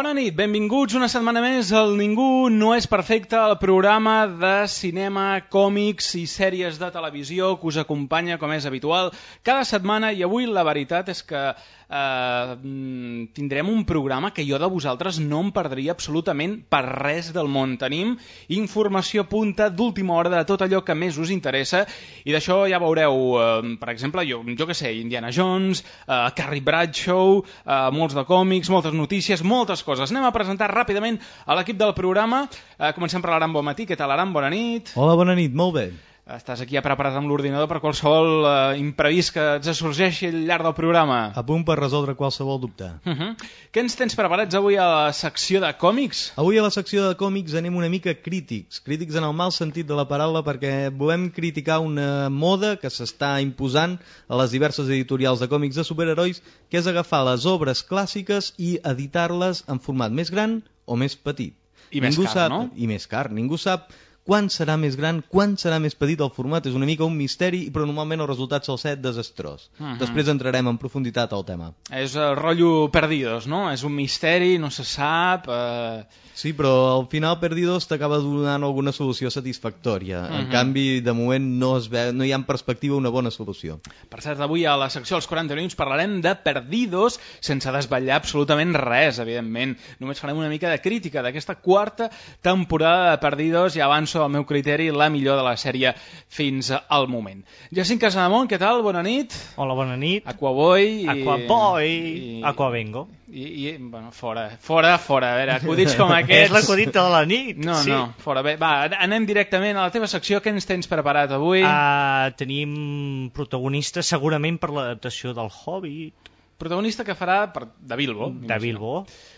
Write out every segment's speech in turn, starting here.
Bona nit, benvinguts una setmana més al Ningú no és perfecte, el programa de cinema, còmics i sèries de televisió que us acompanya, com és habitual, cada setmana. I avui la veritat és que eh, tindrem un programa que jo de vosaltres no em perdria absolutament per res del món. Tenim informació punta d'última hora de tot allò que més us interessa i d'això ja veureu, eh, per exemple, jo, jo que sé, Indiana Jones, eh, Carrie Bradshaw, eh, molts de còmics, moltes notícies, moltes coses. Anem a presentar ràpidament a l'equip del programa. Eh, comencem per l'Aram Bonmatí. Què tal, Aram? Bona nit. Hola, bona nit, molt bé. Estàs aquí preparat amb l'ordinador per qualsevol uh, imprevist que ens sorgeixi al llarg del programa. A punt per resoldre qualsevol dubte. Uh -huh. Què ens tens preparats avui a la secció de còmics? Avui a la secció de còmics anem una mica crítics. Crítics en el mal sentit de la paraula perquè volem criticar una moda que s'està imposant a les diverses editorials de còmics de superherois, que és agafar les obres clàssiques i editar-les en format més gran o més petit. I més Ningú car, sap, no? I més car. Ningú sap quan serà més gran, quan serà més petit el format, és una mica un misteri, però normalment el resultat sol ser desastrós. Mhm. Després entrarem en profunditat al tema. És el rotllo Perdidos, no? És un misteri, no se sap... Eh... Sí, però al final Perdidos t'acaba donant alguna solució satisfactòria. En Mhm. canvi, de moment no, es ve, no hi ha en perspectiva una bona solució. Per cert, avui a la secció dels 40 minuts parlarem de Perdidos sense desvetllar absolutament res, evidentment. Només farem una mica de crítica d'aquesta quarta temporada de Perdidos i avanço al meu criteri la millor de la sèrie fins al moment. Jacint Casademont, què tal? Bona nit. Hola, bona nit. Aquaboy. Aquaboy, i- Aquavengo. I, i, bueno, fora, fora, fora. A veure, acudits com És aquests... l'acudit de la nit. No, sí. no, fora. Bé, va, anem directament a la teva secció. Què ens tens preparat avui? Uh, tenim protagonistes segurament per l'adaptació del Hobbit, Protagonista que farà per, de Bilbo. de m'imagino.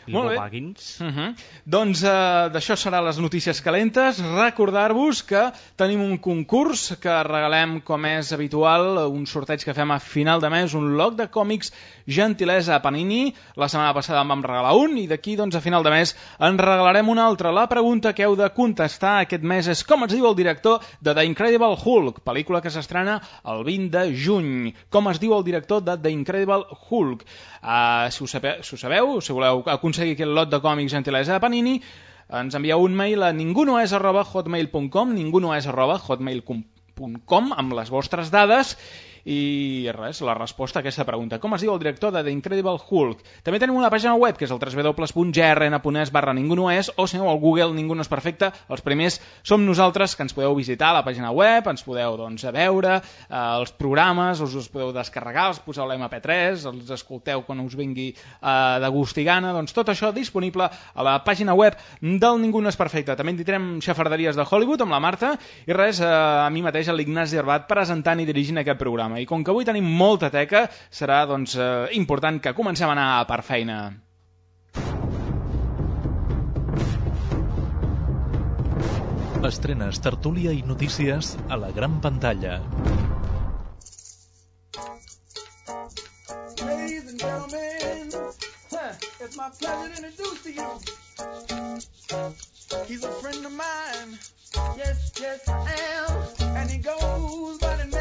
Molt bé. Baggins. Uh -huh. Doncs uh, d'això serà les notícies calentes. Recordar-vos que tenim un concurs que regalem, com és habitual, un sorteig que fem a final de mes, un lot de còmics gentilesa a Panini. La setmana passada en vam regalar un i d'aquí doncs, a final de mes en regalarem un altre. La pregunta que heu de contestar aquest mes és com es diu el director de The Incredible Hulk, pel·lícula que s'estrena el 20 de juny. Com es diu el director de The Incredible Hulk? Uh, si, ho sabeu, si ho sabeu, si voleu aconseguir aquest lot de còmics gentilesa de Panini, ens envieu un mail a ningunoes arroba hotmail.com ningunoes arroba hotmail.com amb les vostres dades res, la resposta a aquesta pregunta. Com es diu el director de The Incredible Hulk? També tenim una pàgina web, que és el www.grn.es barra ningú no és, o si no, al Google ningú no és perfecte. Els primers som nosaltres, que ens podeu visitar a la pàgina web, ens podeu doncs, veure eh, els programes, us els podeu descarregar, els poseu a l'MP3, els escolteu quan us vingui eh, de gust i gana, doncs tot això disponible a la pàgina web del Ningú no és perfecte. També en tindrem xafarderies de Hollywood amb la Marta i res, eh, a mi mateix, l'Ignasi Herbat, presentant i dirigint aquest programa. I com que avui tenim molta teca, serà doncs, eh, important que comencem a anar per feina. Estrenes, tertúlia i notícies a la gran pantalla. Ladies and gentlemen, huh, it's my pleasure to introduce to you. He's a friend of mine. Yes, yes, I am. And he goes by the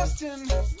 Justin.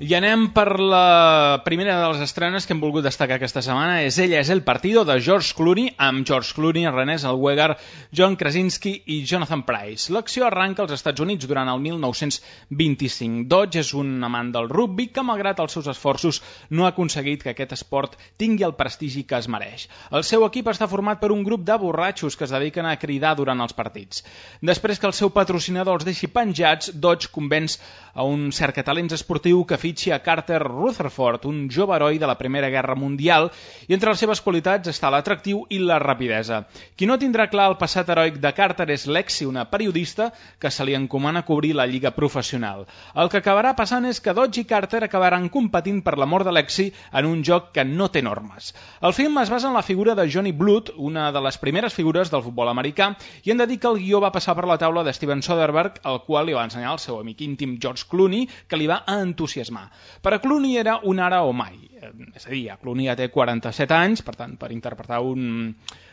I anem per la primera de les estrenes que hem volgut destacar aquesta setmana. És Ella és el partido de George Clooney, amb George Clooney, René Zellweger, John Krasinski i Jonathan Price. L'acció arranca als Estats Units durant el 1925. Dodge és un amant del rugby que, malgrat els seus esforços, no ha aconseguit que aquest esport tingui el prestigi que es mereix. El seu equip està format per un grup de borratxos que es dediquen a cridar durant els partits. Després que el seu patrocinador els deixi penjats, Dodge convenç a un cercatalents esportiu que fitxa fitxi a Carter Rutherford, un jove heroi de la Primera Guerra Mundial, i entre les seves qualitats està l'atractiu i la rapidesa. Qui no tindrà clar el passat heroic de Carter és Lexi, una periodista que se li encomana cobrir la lliga professional. El que acabarà passant és que Dodge i Carter acabaran competint per l'amor de Lexi en un joc que no té normes. El film es basa en la figura de Johnny Blood, una de les primeres figures del futbol americà, i hem de dir que el guió va passar per la taula de Steven Soderbergh, el qual li va ensenyar el seu amic íntim George Clooney, que li va entusiasmar. Per a Clooney era un ara o mai. Eh, És a dir, Clooney ja té 47 anys, per tant, per interpretar un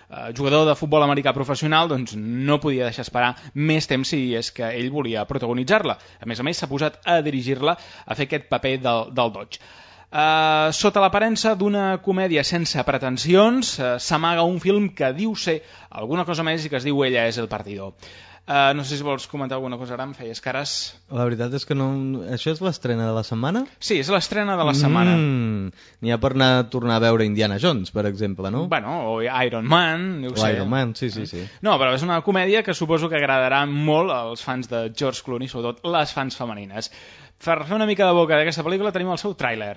eh, jugador de futbol americà professional doncs no podia deixar esperar més temps si és que ell volia protagonitzar-la. A més a més, s'ha posat a dirigir-la a fer aquest paper del, del Dodge. Uh, sota l'aparença d'una comèdia sense pretensions, uh, s'amaga un film que diu ser alguna cosa més i que es diu Ella és el partidor. Uh, no sé si vols comentar alguna cosa ara, em feies cares. La veritat és que no... Això és l'estrena de la setmana? Sí, és l'estrena de la setmana. Mm, N'hi ha per anar a tornar a veure Indiana Jones, per exemple, no? Bueno, o Iron Man, no O sé. Iron Man, sí, sí, sí. No, però és una comèdia que suposo que agradarà molt als fans de George Clooney, sobretot les fans femenines. Per fer una mica de boca d'aquesta pel·lícula tenim el seu tràiler.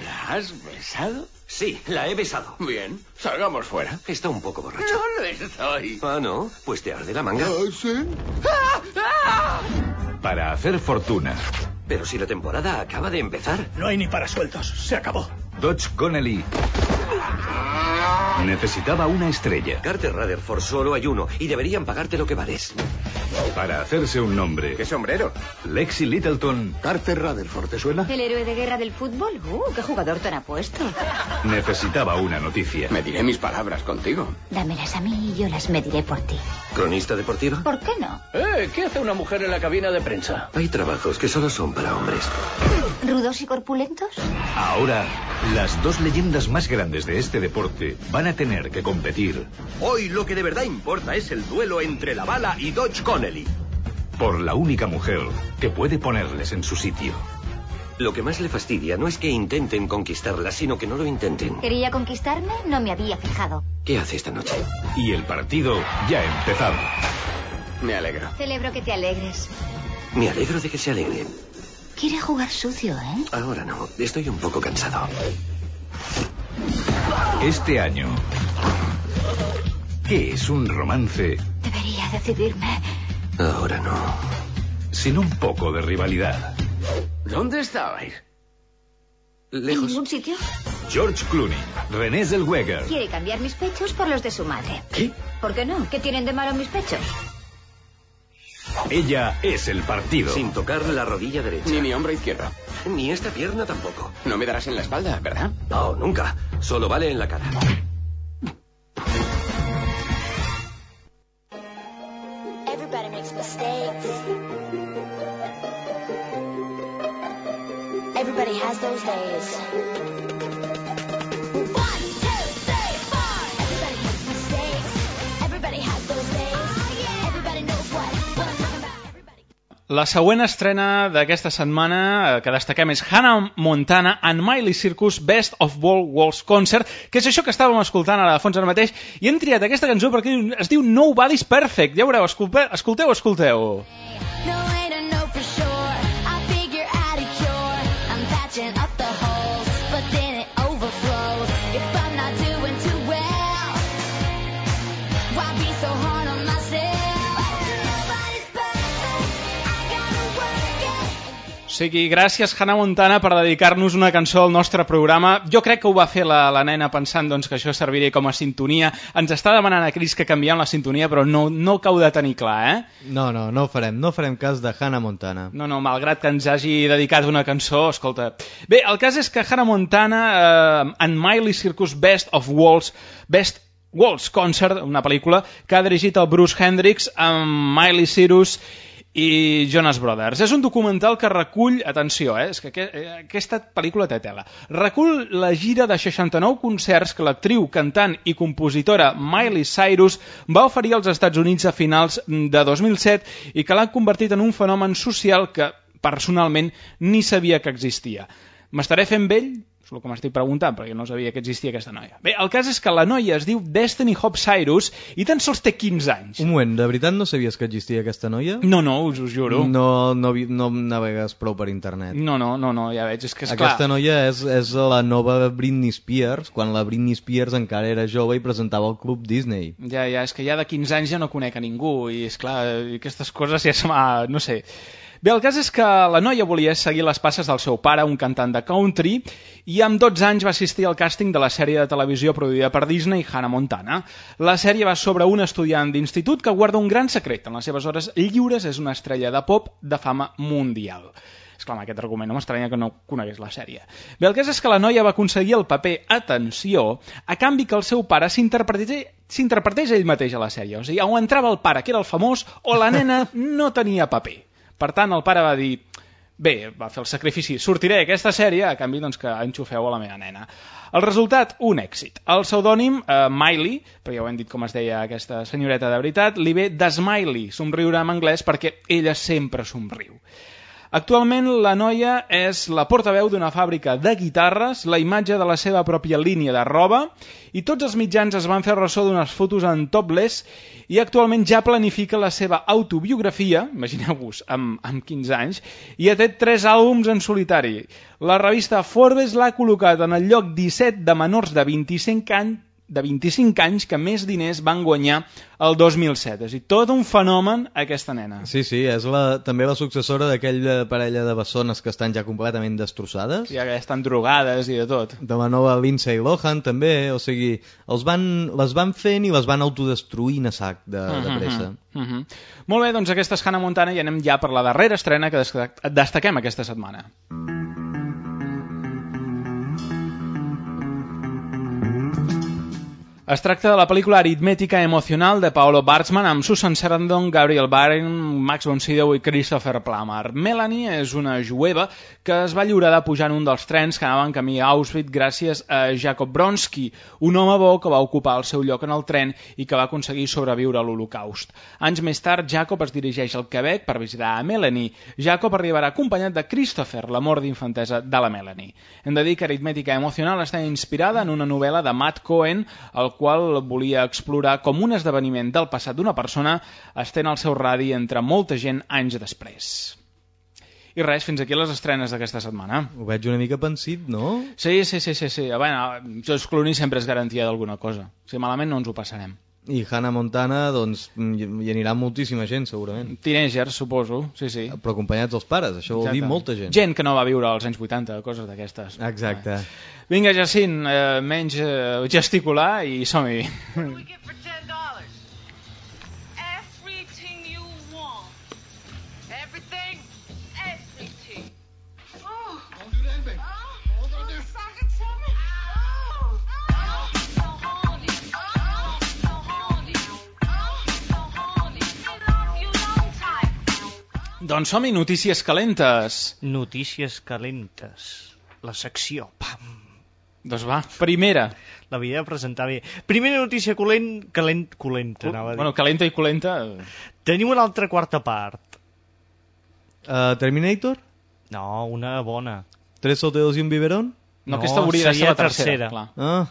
¿La has besado? Sí, la he besado. Bien, salgamos fuera. Está un poco borracho. No lo estoy. Ah, ¿no? Pues te arde la manga. ¿Sí? Para hacer fortuna, Pero si la temporada acaba de empezar. No hay ni para sueltos. Se acabó. Dodge Connelly necesitaba una estrella. Carter Rutherford solo hay uno y deberían pagarte lo que vales. Para hacerse un nombre, ¿Qué sombrero? Lexi Littleton Carter Rutherford, ¿te suena? ¿El héroe de guerra del fútbol? ¡Uh, qué jugador tan apuesto! necesitaba una noticia. Me diré mis palabras contigo. Dámelas a mí y yo las mediré por ti. ¿Cronista deportiva? ¿Por qué no? Eh, ¿qué hace una mujer en la cabina de prensa? Hay trabajos que solo son para hombres. ¿Rudos y corpulentos? Ahora, las dos leyendas más grandes de este deporte van a tener que competir Hoy lo que de verdad importa es el duelo entre la bala y Dodge Connelly. por la única mujer que puede ponerles en su sitio. Lo que más le fastidia no es que intenten conquistarla, sino que no lo intenten. ¿Quería conquistarme? No me había fijado. ¿Qué hace esta noche? Y el partido ya ha empezado. Me alegro. Celebro que te alegres. Me alegro de que se alegre. Quiere jugar sucio, ¿eh? Ahora no, estoy un poco cansado. Este año, ¿qué es un romance Debería decidirme. Ahora no. sin un poco de rivalidad? ¿Dónde estabais? ¿En Lejos. ningún sitio? George Clooney, René Zellweger, Quiere cambiar mis pechos por los de su madre. ¿Qué? ¿Por qué no? ¿Qué tienen de malo mis pechos? Ella es el partido. Sin tocar la rodilla derecha. Ni mi hombro izquierdo. Ni esta pierna tampoco. No me darás en la espalda, ¿verdad? No, nunca. Solo vale en la cara. Everybody makes mistakes. Everybody has those days. La següent estrena d'aquesta setmana eh, que destaquem és Hannah Montana and Miley Circus Best of World Walls Concert, que és això que estàvem escoltant ara de fons ara mateix, i hem triat aquesta cançó perquè es diu Nobody's Perfect. Ja veureu, escolteu, escolteu, escolteu. No sigui, gràcies Hannah Montana per dedicar-nos una cançó al nostre programa. Jo crec que ho va fer la, la nena pensant doncs, que això serviria com a sintonia. Ens està demanant a Cris que canviem la sintonia, però no, no cau de tenir clar, eh? No, no, no ho farem. No farem cas de Hannah Montana. No, no, malgrat que ens hagi dedicat una cançó, escolta... Bé, el cas és que Hannah Montana eh, en Miley Circus Best of Walls, Best Walls Concert, una pel·lícula que ha dirigit el Bruce Hendricks amb Miley Cyrus i Jonas Brothers. És un documental que recull, atenció, eh, és que eh, aquesta pel·lícula té tela, recull la gira de 69 concerts que l'actriu, cantant i compositora Miley Cyrus va oferir als Estats Units a finals de 2007 i que l'han convertit en un fenomen social que personalment ni sabia que existia. M'estaré fent vell? És el que m'estic preguntant, perquè no sabia que existia aquesta noia. Bé, el cas és que la noia es diu Destiny Hope Cyrus i tan sols té 15 anys. Un moment, de veritat no sabies que existia aquesta noia? No, no, us ho juro. No, no, no navegues prou per internet. No, no, no, no ja veig, és que és Aquesta clar. noia és, és la nova Britney Spears, quan la Britney Spears encara era jove i presentava el Club Disney. Ja, ja, és que ja de 15 anys ja no conec a ningú i és clar, aquestes coses ja se m'ha... no sé. Bé, el cas és que la noia volia seguir les passes del seu pare, un cantant de country, i amb 12 anys va assistir al càsting de la sèrie de televisió produïda per Disney, Hannah Montana. La sèrie va sobre un estudiant d'institut que guarda un gran secret. En les seves hores lliures és una estrella de pop de fama mundial. Esclar, aquest argument no m'estranya que no conegués la sèrie. Bé, el cas és que la noia va aconseguir el paper Atenció a canvi que el seu pare s'interpretés ell mateix a la sèrie. O sigui, o entrava el pare, que era el famós, o la nena no tenia paper. Per tant, el pare va dir bé, va fer el sacrifici, sortiré d'aquesta sèrie a canvi doncs, que enxufeu a la meva nena. El resultat, un èxit. El pseudònim, eh, Miley, però ja ho hem dit com es deia aquesta senyoreta de veritat, li ve de Smiley, somriure en anglès perquè ella sempre somriu. Actualment la noia és la portaveu d'una fàbrica de guitarres, la imatge de la seva pròpia línia de roba i tots els mitjans es van fer ressò d'unes fotos en topless i actualment ja planifica la seva autobiografia, imagineu-vos, amb, amb 15 anys, i ha tret tres àlbums en solitari. La revista Forbes l'ha col·locat en el lloc 17 de menors de 25 anys de 25 anys que més diners van guanyar el 2007. És a dir, tot un fenomen aquesta nena. Sí, sí, és la, també la successora d'aquella parella de bessones que estan ja completament destrossades. Ja que estan drogades i de tot. De la nova Lindsay Lohan també, o sigui, els van, les van fent i les van autodestruint a sac de, de pressa. Uh -huh. Molt bé, doncs aquesta és Hannah Montana i anem ja per la darrera estrena que destaquem aquesta setmana. Es tracta de la pel·lícula Aritmètica Emocional de Paolo Bartzman amb Susan Sarandon, Gabriel Byrne, Max von Sydow i Christopher Plummer. Melanie és una jueva que es va lliurar de pujar en un dels trens que anaven camí a Auschwitz gràcies a Jacob Bronski, un home bo que va ocupar el seu lloc en el tren i que va aconseguir sobreviure a l'Holocaust. Anys més tard, Jacob es dirigeix al Quebec per visitar a Melanie. Jacob arribarà acompanyat de Christopher, l'amor d'infantesa de la Melanie. Hem de dir que Aritmètica Emocional està inspirada en una novel·la de Matt Cohen, el qual volia explorar com un esdeveniment del passat d'una persona estén al seu radi entre molta gent anys després. I res, fins aquí les estrenes d'aquesta setmana. Ho veig una mica pensit, no? Sí, sí, sí, sí, sí. Bueno, jo exclorir sempre és garantia d'alguna cosa. Si malament no ens ho passarem. I Hannah Montana, doncs, hi hi anirà moltíssima gent, segurament. Teenagers, suposo, sí, sí. Però acompanyats dels pares, això vol dir Exacte. molta gent. Gent que no va viure als anys 80, coses d'aquestes. Exacte. Vinga, Jacint, eh, menys eh, gesticular i som-hi. Doncs som-hi, notícies calentes. Notícies calentes. La secció. Pam. Doncs va, primera. L'havia de presentar bé. Primera notícia colent, calent, colenta, anava a dir. Bueno, calenta i colenta... Tenim una altra quarta part. Uh, Terminator? No, una bona. Tres solteros i un biberón? No, aquesta hauria de ser la tercera, clar. Ah.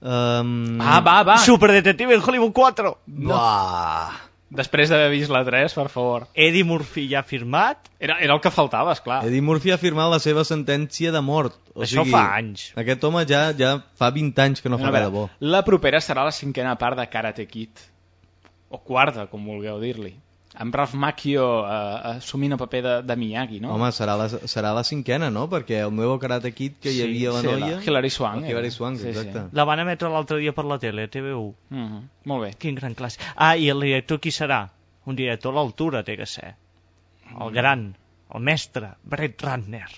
Um... Ah, va, va. Superdetective en Hollywood 4. Buah. Després d'haver vist la 3, per favor. Eddie Murphy ja ha firmat. Era, era el que faltava, esclar. Eddie Murphy ha firmat la seva sentència de mort. O Això sigui, fa anys. Aquest home ja ja fa 20 anys que no fa A res de veure, bo. La propera serà la cinquena part de Karate Kid. O quarta, com vulgueu dir-li. Amb Ralph Macchio eh, assumint el paper de, de Miyagi, no? Home, serà la, serà la cinquena, no? Perquè el meu Karate Kid que hi Sí, havia la sí, noia... la Hilary Swank, La Hilary era. Swank, Sí, sí. exacte. La van emetre l'altre dia per la tele, TV1. Mm -hmm. Molt bé. Quin gran classe. Ah, i el director qui serà? Un director a l'altura té que ser. Mm. El gran, el mestre, Brett Ratner.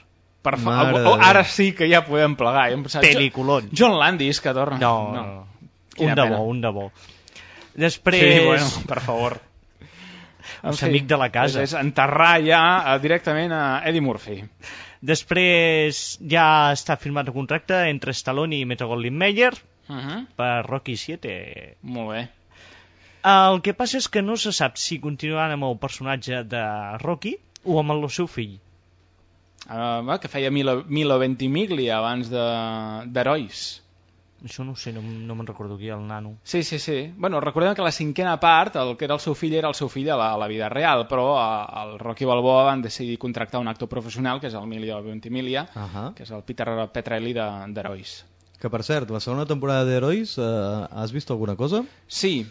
Per fa... Mare oh, oh, ara sí que ja podem plegar. Ja hem pensat, Peliculón. John Landis, que torna. No, no. no. Un de bo, un de bo. Després... Sí, bueno, per favor. És amic de la casa. És, és enterrar ja eh, directament a Eddie Murphy. Després ja està firmat el contracte entre Stallone i Metro Goldwyn Mayer Uh -huh. per Rocky 7. Molt bé. El que passa és que no se sap si continuaran amb el personatge de Rocky o amb el seu fill. Uh, que feia Milo, Milo Ventimiglia abans de- d'Herois. Això no ho sé, no, no me'n recordo qui, el nano. Sí, sí, sí. Bueno, recordem que la cinquena part, el que era el seu fill, era el seu fill a la, a la vida real, però a, el Rocky Balboa van decidir contractar un actor professional, que és el Emilio Ventimiglia, Ahà. que és el Peter Petrelli de- d'Herois. Que per cert, la segona temporada d'Herois, eh, has vist alguna cosa? Sí,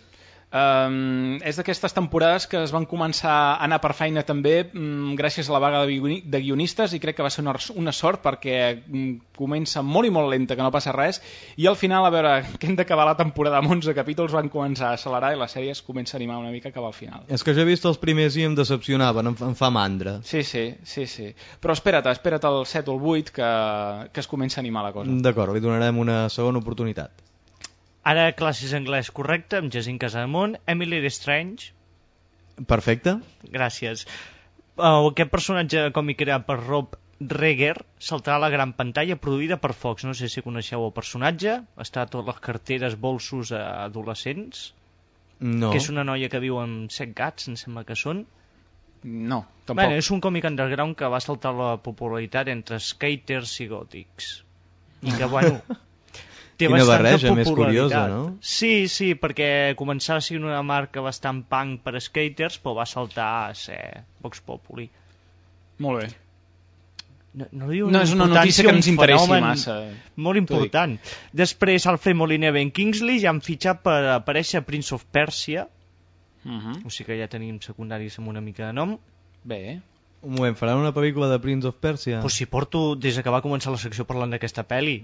Um, és d'aquestes temporades que es van començar a anar per feina també um, gràcies a la vaga de, guioni- de guionistes i crec que va ser una, una sort perquè um, comença molt i molt lenta, que no passa res i al final, a veure, que hem d'acabar la temporada amb 11 capítols van començar a accelerar i la sèrie es comença a animar una mica cap al final. És que jo he vist els primers i em decepcionaven, em, em fa mandra. Sí, sí, sí, sí. Però espera't, espera't el 7 o el 8 que, que es comença a animar la cosa. D'acord, li donarem una segona oportunitat. Ara classes anglès correcte, amb Jacint Casamont, Emily Strange, Perfecte. gràcies. Uh, aquest personatge còmic creat per Rob Reger saltarà a la gran pantalla produïda per Fox. No sé si coneixeu el personatge, està a totes les carteres, bolsos a adolescents, No. que és una noia que viu amb set gats, em sembla que són. No, tampoc. Bueno, és un còmic underground que va saltar la popularitat entre skaters i gòtics. I que, bueno, té Quina bastanta barreja més curiosa, no? Sí, sí, perquè començava sent una marca bastant punk per a skaters, però va saltar a ser Vox Populi. Molt bé. No, no, diu No és una notícia que ens interessi massa. Molt important. Després, Alfred Moliner Ben Kingsley ja han fitxat per aparèixer a Prince of Persia, Uh -huh. o sigui que ja tenim secundaris amb una mica de nom. Bé. Un moment, faran una pel·lícula de Prince of Persia? Però si porto des que va començar la secció parlant d'aquesta pel·li,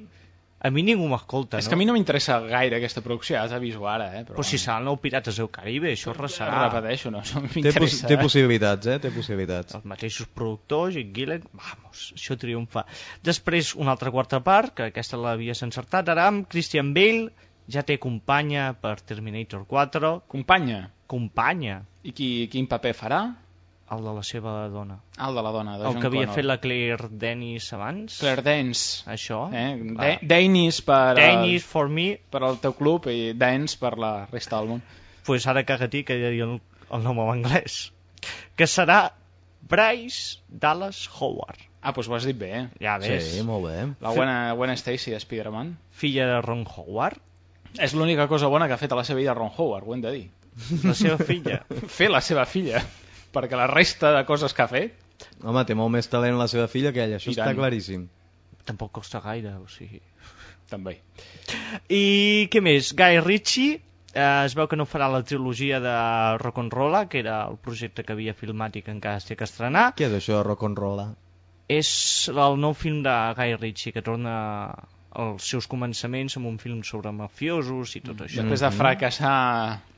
a mi ningú m'escolta, És no? que a mi no m'interessa gaire aquesta producció, ja t'aviso ara, eh? Però, Però si serà el nou Pirates del Caribe, això és Ah. Repeteixo, no, no té, pos m'interessa. té eh? possibilitats, eh? Té possibilitats. Els mateixos productors, i Gillen, vamos, això triomfa. Després, una altra quarta part, que aquesta l'havies encertat, ara amb Christian Bale, ja té companya per Terminator 4. Companya? Companya. I qui, quin paper farà? El de la seva dona. El de la dona, de el John que havia Connor. fet la Claire Denis abans. Claire Danes. Això. Eh? De Danis per, Danis el, for me. per al teu club i Danes per la resta del món. pues ara caga-t'hi que ja dir el, el nom en anglès. Que serà Bryce Dallas Howard. Ah, doncs ho has dit bé, eh? Ja ves. Sí, molt bé. La Gwen, Gwen Stacy de Spider-Man. Filla de Ron Howard. És l'única cosa bona que ha fet a la seva vida Ron Howard, ho hem de dir. La seva filla. Fer la seva filla. Perquè la resta de coses que ha fet... Home, té molt més talent la seva filla que ella, això I està tant. claríssim. Tampoc costa gaire, o sigui... També. I què més? Guy Ritchie eh, es veu que no farà la trilogia de Rock'n'Rolla, que era el projecte que havia filmat i que encara es té que estrenar. Què és això, rock and roll? És el nou film de Guy Ritchie, que torna als seus començaments amb un film sobre mafiosos i tot això. Després de fracassar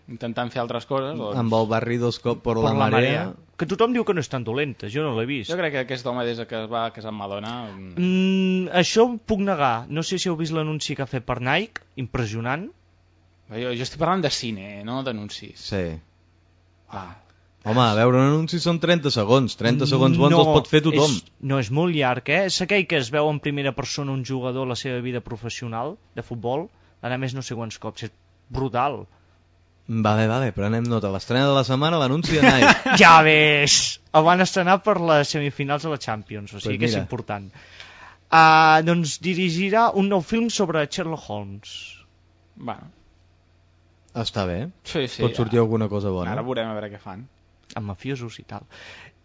intentant fer altres coses... Doncs... Amb el barri dos cop per, Per la, marea. Que tothom diu que no és tan dolenta, jo no l'he vist. Jo crec que aquest home, des que es va casar amb Madonna... mm, Mm, això ho puc negar. No sé si heu vist l'anunci que ha fet per Nike, impressionant. Jo, jo estic parlant de cine, no d'anuncis. Sí. Ah. Home, a veure, un anunci són 30 segons. 30 segons bons no, els pot fer tothom. És, no, és molt llarg, eh? És aquell que es veu en primera persona un jugador a la seva vida professional de futbol, a més no sé quants cops, és brutal. Vale, vale, prenem nota. L'estrena de la setmana, l'anunci de Nike. ja ves! El van estrenar per les semifinals de la Champions, o sigui Pues que és important. Uh, doncs dirigirà un nou film sobre Sherlock Holmes. Bueno, Està bé. sí, sí. Pot sortir alguna cosa bona. Ara veurem a veure què fan. amb mafiosos i tal.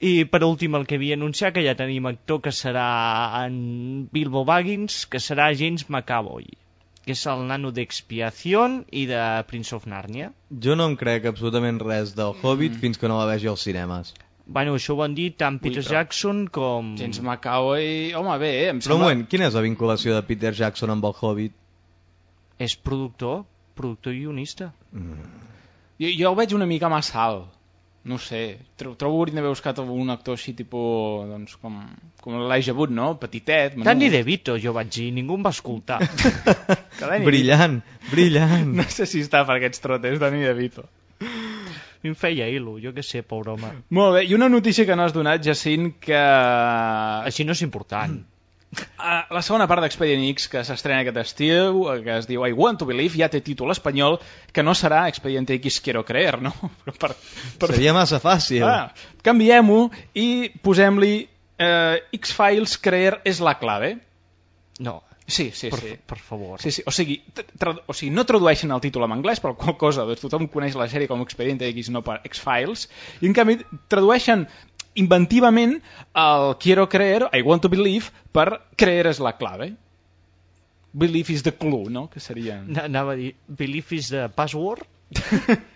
I per últim el que havia anunciat, que ja tenim actor que serà en Bilbo Baggins, que serà James McAvoy, que és el nano d'Expiació i de Prince of Narnia. Jo no em crec absolutament res del Hobbit Mm. fins que no la vegi als cinemes. Bueno, això ho han dit tant Peter però- Jackson com... James McAvoy... Home, bé, eh, em Però un sembla... moment, quina és la vinculació de Peter Jackson amb el Hobbit? És productor, productor i guionista. Jo, jo ho veig una mica massa alt. No sé. Tro trobo que d'haver buscat un actor així, tipus, doncs, com, com l'Elijah Wood, no? Petitet, menut. Danny DeVito, jo vaig dir, ningú em va escoltar. Brillant, brillant. No sé si està per aquests trotes, Danny DeVito. A mi em feia il·lo, jo què sé, pobre home. Molt bé, i una notícia que no has donat, Jacint, que... Així no és important. Ah, La segona part d'Expedient X que s'estrena aquest estiu, eh, que es diu I Want to Believe, ja té títol espanyol, que no serà Expediente X Quiero Creer, no? Però per, per... Seria massa fàcil. Ah, canviem-ho i posem-li eh, X-Files creer és la clave. No, Sí, sí, per, sí. per favor. Sí, sí. O, sigui, o sigui, no tradueixen el títol en anglès, per la qual cosa doncs, tothom coneix la sèrie com Expediente X, no per X-Files, i en canvi tradueixen inventivament el quiero creer, I want to believe, per creer és la clave. Believe is the clue, no? Que seria... Na- Anava a dir, Belief is the password?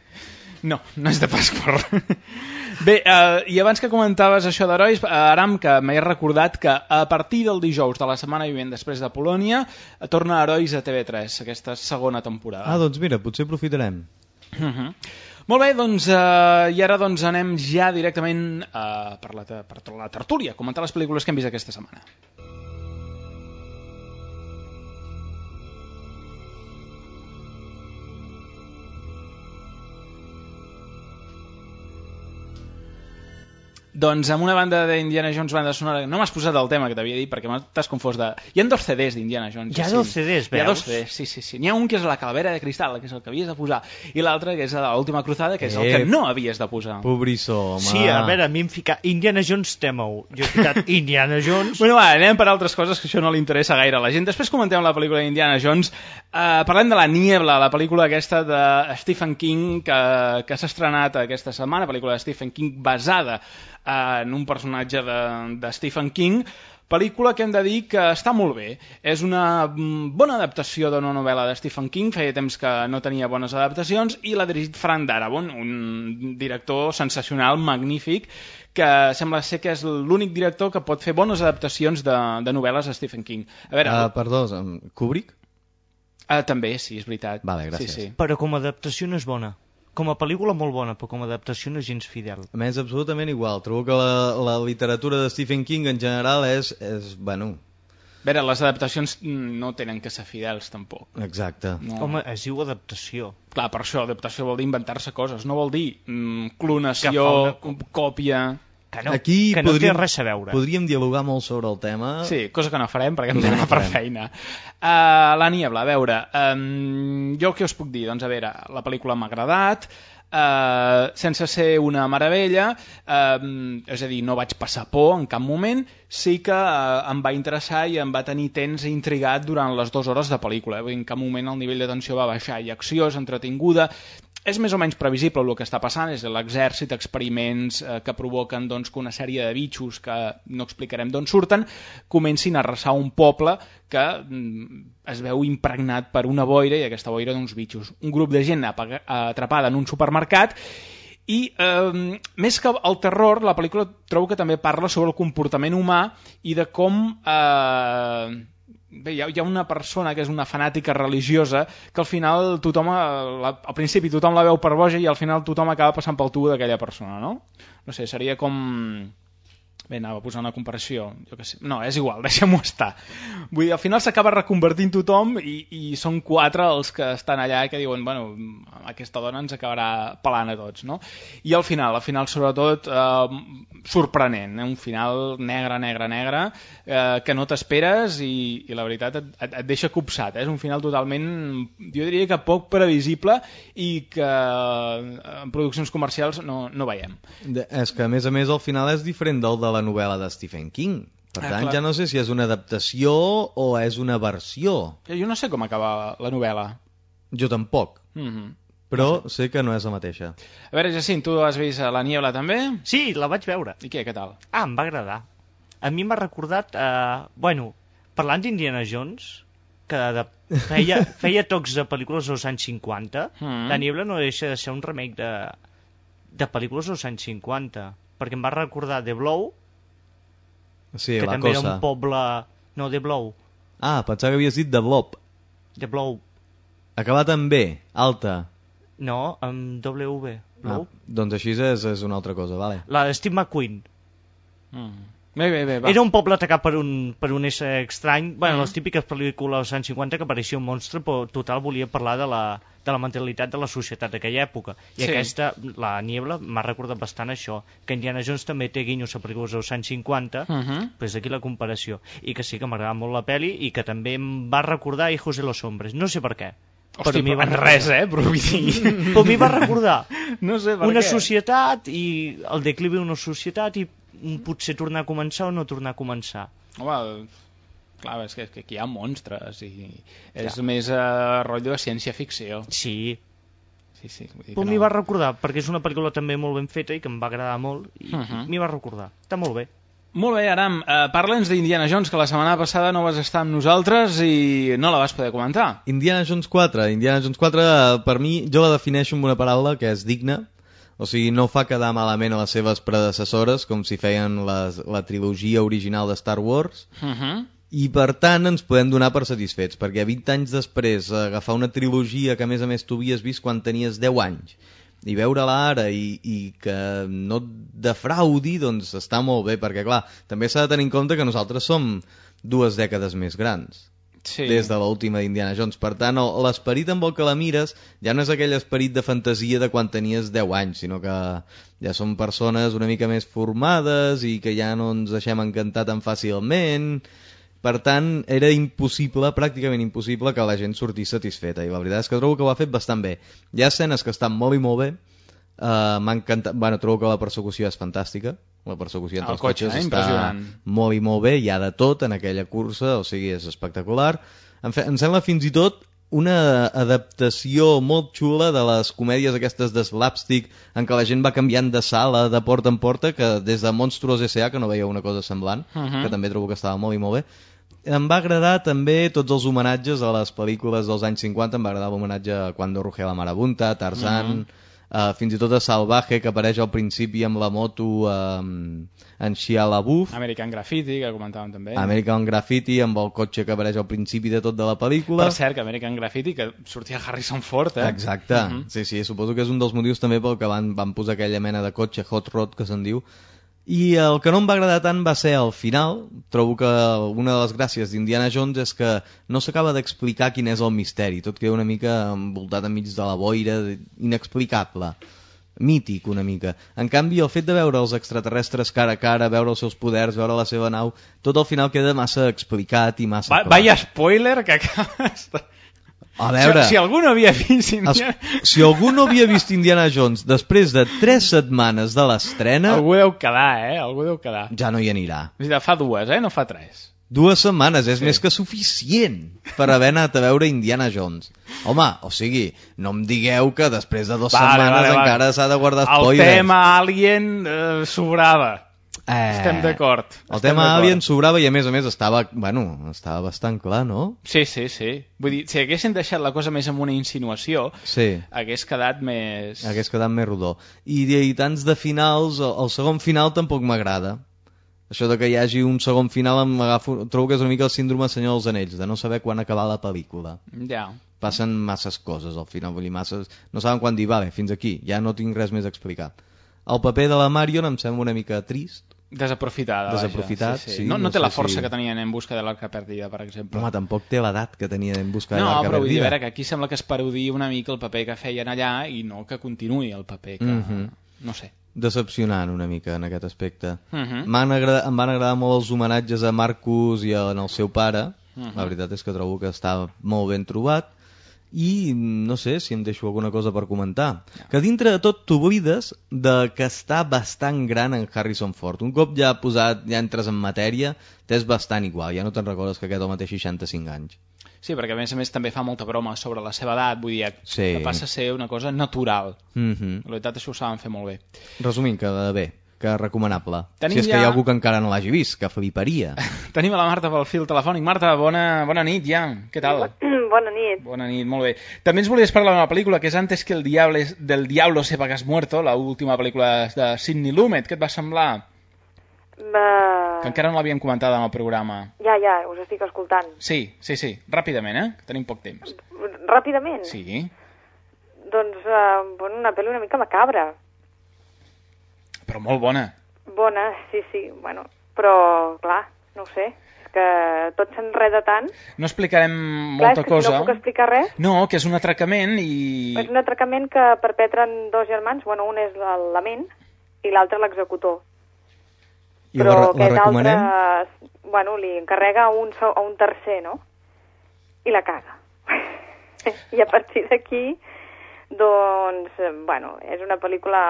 No, no és de Passport. Bé, eh, i abans que comentaves això d'herois, eh, Aram, que m'he recordat que a partir del dijous de la setmana vinent després de Polònia eh, torna Herois a TV3, aquesta segona temporada. Ah, doncs mira, potser aprofitarem. Uh -huh. Molt bé, doncs, eh, i ara doncs, anem ja directament eh, per, la, per la tertúlia, comentar les pel·lícules que hem vist aquesta setmana. Doncs amb una banda d'Indiana Jones banda sonora, no m'has posat el tema que t'havia dit perquè t'has confós de... Hi ha dos CDs d'Indiana Jones. Hi ha sí. dos CDs, Hi ha dos veus? CDs, sí, sí, sí. N'hi ha un que és la calavera de cristal, que és el que havies de posar, i l'altre que és l'última cruzada, que és el que Eh, no havies de posar. Pobrissó, home. Sí, a veure, a mi em fica Indiana Jones Temou. Jo he ficat Indiana Jones... Bueno, va, anem per altres coses que això no li interessa gaire a la gent. Després comentem la pel·lícula d'Indiana Jones. Uh, parlem de La Niebla, la pel·lícula aquesta de Stephen King que, que s'ha estrenat aquesta setmana, pel·lícula de Stephen King basada en un personatge de, de Stephen King, pel·lícula que hem de dir que està molt bé. És una mm, bona adaptació d'una novel·la de Stephen King, feia temps que no tenia bones adaptacions, i l'ha dirigit Frank Darabont, un director sensacional, magnífic, que sembla ser que és l'únic director que pot fer bones adaptacions de, de novel·les de Stephen King. A veure, Uh, perdó, Kubrick? uh, també, sí, és veritat. Vale, gràcies. Sí, sí. Però com a adaptació no és bona. Com a pel·lícula molt bona, però com a adaptació no és gens fidel. M'és absolutament igual. Trobo que la, la literatura de Stephen King en general és, és bueno, A veure, les adaptacions no tenen que ser fidels, tampoc. exacte. No. Home, es diu adaptació. Clar, per això, adaptació vol dir inventar-se coses, no vol dir mm, clonació, fa còpia... Que no, Aquí que no podríem, té res a veure. Podríem dialogar molt sobre el tema. Sí, cosa que no farem perquè no per farem. feina. Uh, la Niebla, a veure, um, jo què us puc dir? Doncs a veure, la pel·lícula m'ha agradat, uh, sense ser una meravella, um, és a dir, no vaig passar por en cap moment, sí que uh, em va interessar i em va tenir tens i intrigat durant les dues hores de pel·lícula. Eh? En cap moment el nivell de tensió va baixar i acció és entretinguda, és més o menys previsible el que està passant, és l'exèrcit, experiments eh, que provoquen doncs, que una sèrie de bitxos que no explicarem d'on surten comencin a arrasar un poble que mm, es veu impregnat per una boira i aquesta boira d'uns bitxos. Un grup de gent atrapada en un supermercat i eh, més que el terror, la pel·lícula trobo que també parla sobre el comportament humà i de com eh, bé, hi, ha, hi ha una persona que és una fanàtica religiosa que al final tothom, eh, la, al principi tothom la veu per boja i al final tothom acaba passant pel tubo d'aquella persona, no? No sé, seria com... Bé, anava a posar una comparació, jo que sé. No, és igual, deixem-ho estar. Vull dir, al final s'acaba reconvertint tothom i, i són quatre els que estan allà que diuen, bueno, aquesta dona ens acabarà pelant a tots, no? I al final, al final sobretot eh, sorprenent, eh? un final negre, negre, negre, eh, que no t'esperes i, i la veritat et, et, et deixa copsat, eh? és un final totalment, jo diria que poc previsible i que eh, en produccions comercials no, no veiem. De, és que, a més a més, el final és diferent del de la novel·la de Stephen King. Per Ah, tant, clar. ja no sé si és una adaptació o és una versió. Jo no sé com acaba la novel·la. Jo tampoc, Mm -hmm. però sé que no és la mateixa. A veure, Jacint, tu has vist La Niebla també? Sí, la vaig veure. I què, què tal? Ah, em va agradar. A mi m'ha recordat... Eh, bueno, parlant d'Indiana Jones, que de, feia, feia tocs de pel·lícules dels anys 50, Mm. La Niebla no deixa de ser un remake de, de pel·lícules dels anys 50, perquè em va recordar The Blow, Sí, que la també cosa. era un poble... No, The Blow. Ah, pensava que havies dit de Blob. The Blow. Acabat amb B, alta. No, amb W. Ah, Blow. doncs així és, és una altra cosa, vale. La de Steve McQueen. Mm. Bé, bé, bé, va. Era un poble atacat per un, per un ésser estrany. Bueno, Mm. les típiques pel·lícules dels anys 50 que apareixia un monstre, però total volia parlar de la, de la mentalitat de la societat d'aquella època. I Sí. aquesta, la Niebla, m'ha recordat bastant això, que Indiana Jones també té guinyos a pel·lícules dels anys 50, Uh -huh. pues aquí la comparació. I que sí que m'agrada molt la peli i que també em va recordar Hijos de los Hombres. No sé per què. Hosti, m'hi però en res, eh? Però vull dir... Però m'hi va recordar No sé per una què. societat i el declivi d'una societat i potser tornar a començar o no tornar a començar. Home, clar, és que, que aquí hi ha monstres i és Clar. més uh, rotllo de ciència-ficció. Sí. Sí, sí. Vull dir Però que m'hi no. va recordar, perquè és una pel·lícula també molt ben feta i que em va agradar molt, i Mhm. m'hi va recordar. Està molt bé. Molt bé, Aram, uh, parla'ns d'Indiana Jones, que la setmana passada no vas estar amb nosaltres i no la vas poder comentar. Indiana Jones 4. Indiana Jones 4, eh, per mi, jo la defineixo amb una paraula que és digna. O sigui, no fa quedar malament a les seves predecessores, com si feien les, la trilogia original de Star Wars. Uh -huh. I per tant ens podem donar per satisfets, perquè 20 anys després agafar una trilogia que a més a més tu havies vist quan tenies 10 anys i veure-la ara i, i que no et defraudi, doncs està molt bé, perquè clar, també s'ha de tenir en compte que nosaltres som dues dècades més grans Sí. des de l'última d'Indiana Jones. Per tant, l'esperit amb el que la mires ja no és aquell esperit de fantasia de quan tenies 10 anys, sinó que ja som persones una mica més formades i que ja no ens deixem encantar tan fàcilment. Per tant, era impossible, pràcticament impossible, que la gent sortís satisfeta. I la veritat és que trobo que ho ha fet bastant bé. Hi ha escenes que estan molt i molt bé. Uh, M'ha encantat... Bueno, trobo que la persecució és fantàstica. La persecució entre El els cotxe, cotxes eh? està molt i molt bé. Hi ha de tot en aquella cursa, o sigui, és espectacular. Em, fe... em sembla fins i tot una adaptació molt xula de les comèdies aquestes de slapstick en què la gent va canviant de sala de porta en porta que des de Monstruos S.A. que no veia una cosa semblant Mhm. que també trobo que estava molt i molt bé em va agradar també tots els homenatges a les pel·lícules dels anys 50 em va agradar l'homenatge a Cuando ruge la marabunta Tarzan Mhm. Eh, fins i tot a Salvaje que apareix al principi amb la moto eh, en Shia LaBeouf American Graffiti, que comentàvem també. American Graffiti amb el cotxe que apareix al principi de tot de la pel·lícula Per cert, que American Graffiti, que sortia Harrison Ford, eh? Exacte, Mhm. sí, sí, suposo que és un dels motius també pel que van, van posar aquella mena de cotxe hot rod que se'n diu i el que no em va agradar tant va ser el final trobo que una de les gràcies d'Indiana Jones és que no s'acaba d'explicar quin és el misteri, tot queda una mica envoltat enmig de la boira, inexplicable mític una mica. En canvi, el fet de veure els extraterrestres cara a cara, veure els seus poders, veure la seva nau, tot al final queda massa explicat i massa Va, vaya spoiler que acabes. A veure... Si, si algú no havia vist Indiana... si algú no havia vist Indiana Jones després de 3 setmanes de l'estrena, Algú deu quedar, eh? Algú deu quedar. ja no hi anirà. Sigui, fa dues, eh? No fa tres. Dues setmanes és més que suficient per haver anat a veure Indiana Jones. Home, o sigui, no em digueu que després de dues Vale, setmanes vale, vale. encara s'ha de guardar El spoilers. tema Alien eh, sobrava. Eh, Estem d'acord. El estem tema. Alien sobrava i a més a més estava, bueno, estava bastant clar, no? Sí, sí, sí. Vull dir, si haguessin deixat la cosa més amb una insinuació, Sí. hagués quedat més... Hagués quedat més rodó. I, i tants de finals, el, el segon final tampoc m'agrada. Això de que hi hagi un segon final em agafo, trobo que és una mica el síndrome Senyor dels Anells, de no saber quan acabar la pel·lícula. Ja. Passen masses coses al final, vull dir, masses... No saben quan dir, vale, fins aquí, ja no tinc res més a explicar. El paper de la Marion em sembla una mica trist. Desaprofitada. Desaprofitat, sí, sí. sí, no, no no té la força si- que tenien en busca de l'arca perdida, per exemple. Home, tampoc té l'edat que tenia en busca de no, l'arca però vull dir, a perdida. veure, que aquí sembla que es parodia una mica el paper que feien allà i no que continuï el paper que... Mhm. No sé. Decepcionant una mica en aquest aspecte. Mhm. M'han agrada, em van agradar molt els homenatges a Marcus i a, en el seu pare. Mhm. La veritat és que trobo que està molt ben trobat. I no sé si em deixo alguna cosa per comentar. Que dintre de tot t'oblides de que està bastant gran en Harrison Ford. Un cop ja posat, ja entres en matèria, t'és bastant igual. Ja no te'n recordes que aquest home té 65 anys. Sí, perquè a més a més també fa molta broma sobre la seva edat, vull dir, Sí. que passa a ser una cosa natural. Mm La veritat això ho saben fer molt bé. Resumint, que bé, que recomanable. Tenim si és que ja- hi ha algú que encara no l'hagi vist, que fliparia. Tenim a la Marta pel fil telefònic. Marta, bona, bona nit ja. Què tal? Bona nit. Bona nit, molt bé. També ens volies parlar d'una pel·lícula que és Antes que el diable, del diablo se pagas muerto, la última pel·lícula de Sidney Lumet. Què et va semblar? Va... Que encara no l'havíem comentat en el programa. Ja, ja, us estic escoltant. Sí, sí, sí. Ràpidament, eh? Que tenim poc temps. Ràpidament? Sí. Doncs, uh, bueno, una pel·li una mica macabra. Però molt bona. Bona, sí, sí, bueno, però, clar, no ho sé, que tot s'enreda tant. No explicarem clar, molta que cosa. no puc explicar res. No, que és un atracament i... És un atracament que perpetren dos germans, bueno, un és el lament i l'altre l'executor. I la, re- la aquest recomanem? altre, bueno, li encarrega a un, a un tercer, no? I la caga. I a partir d'aquí, doncs, eh, bueno, és una pel·lícula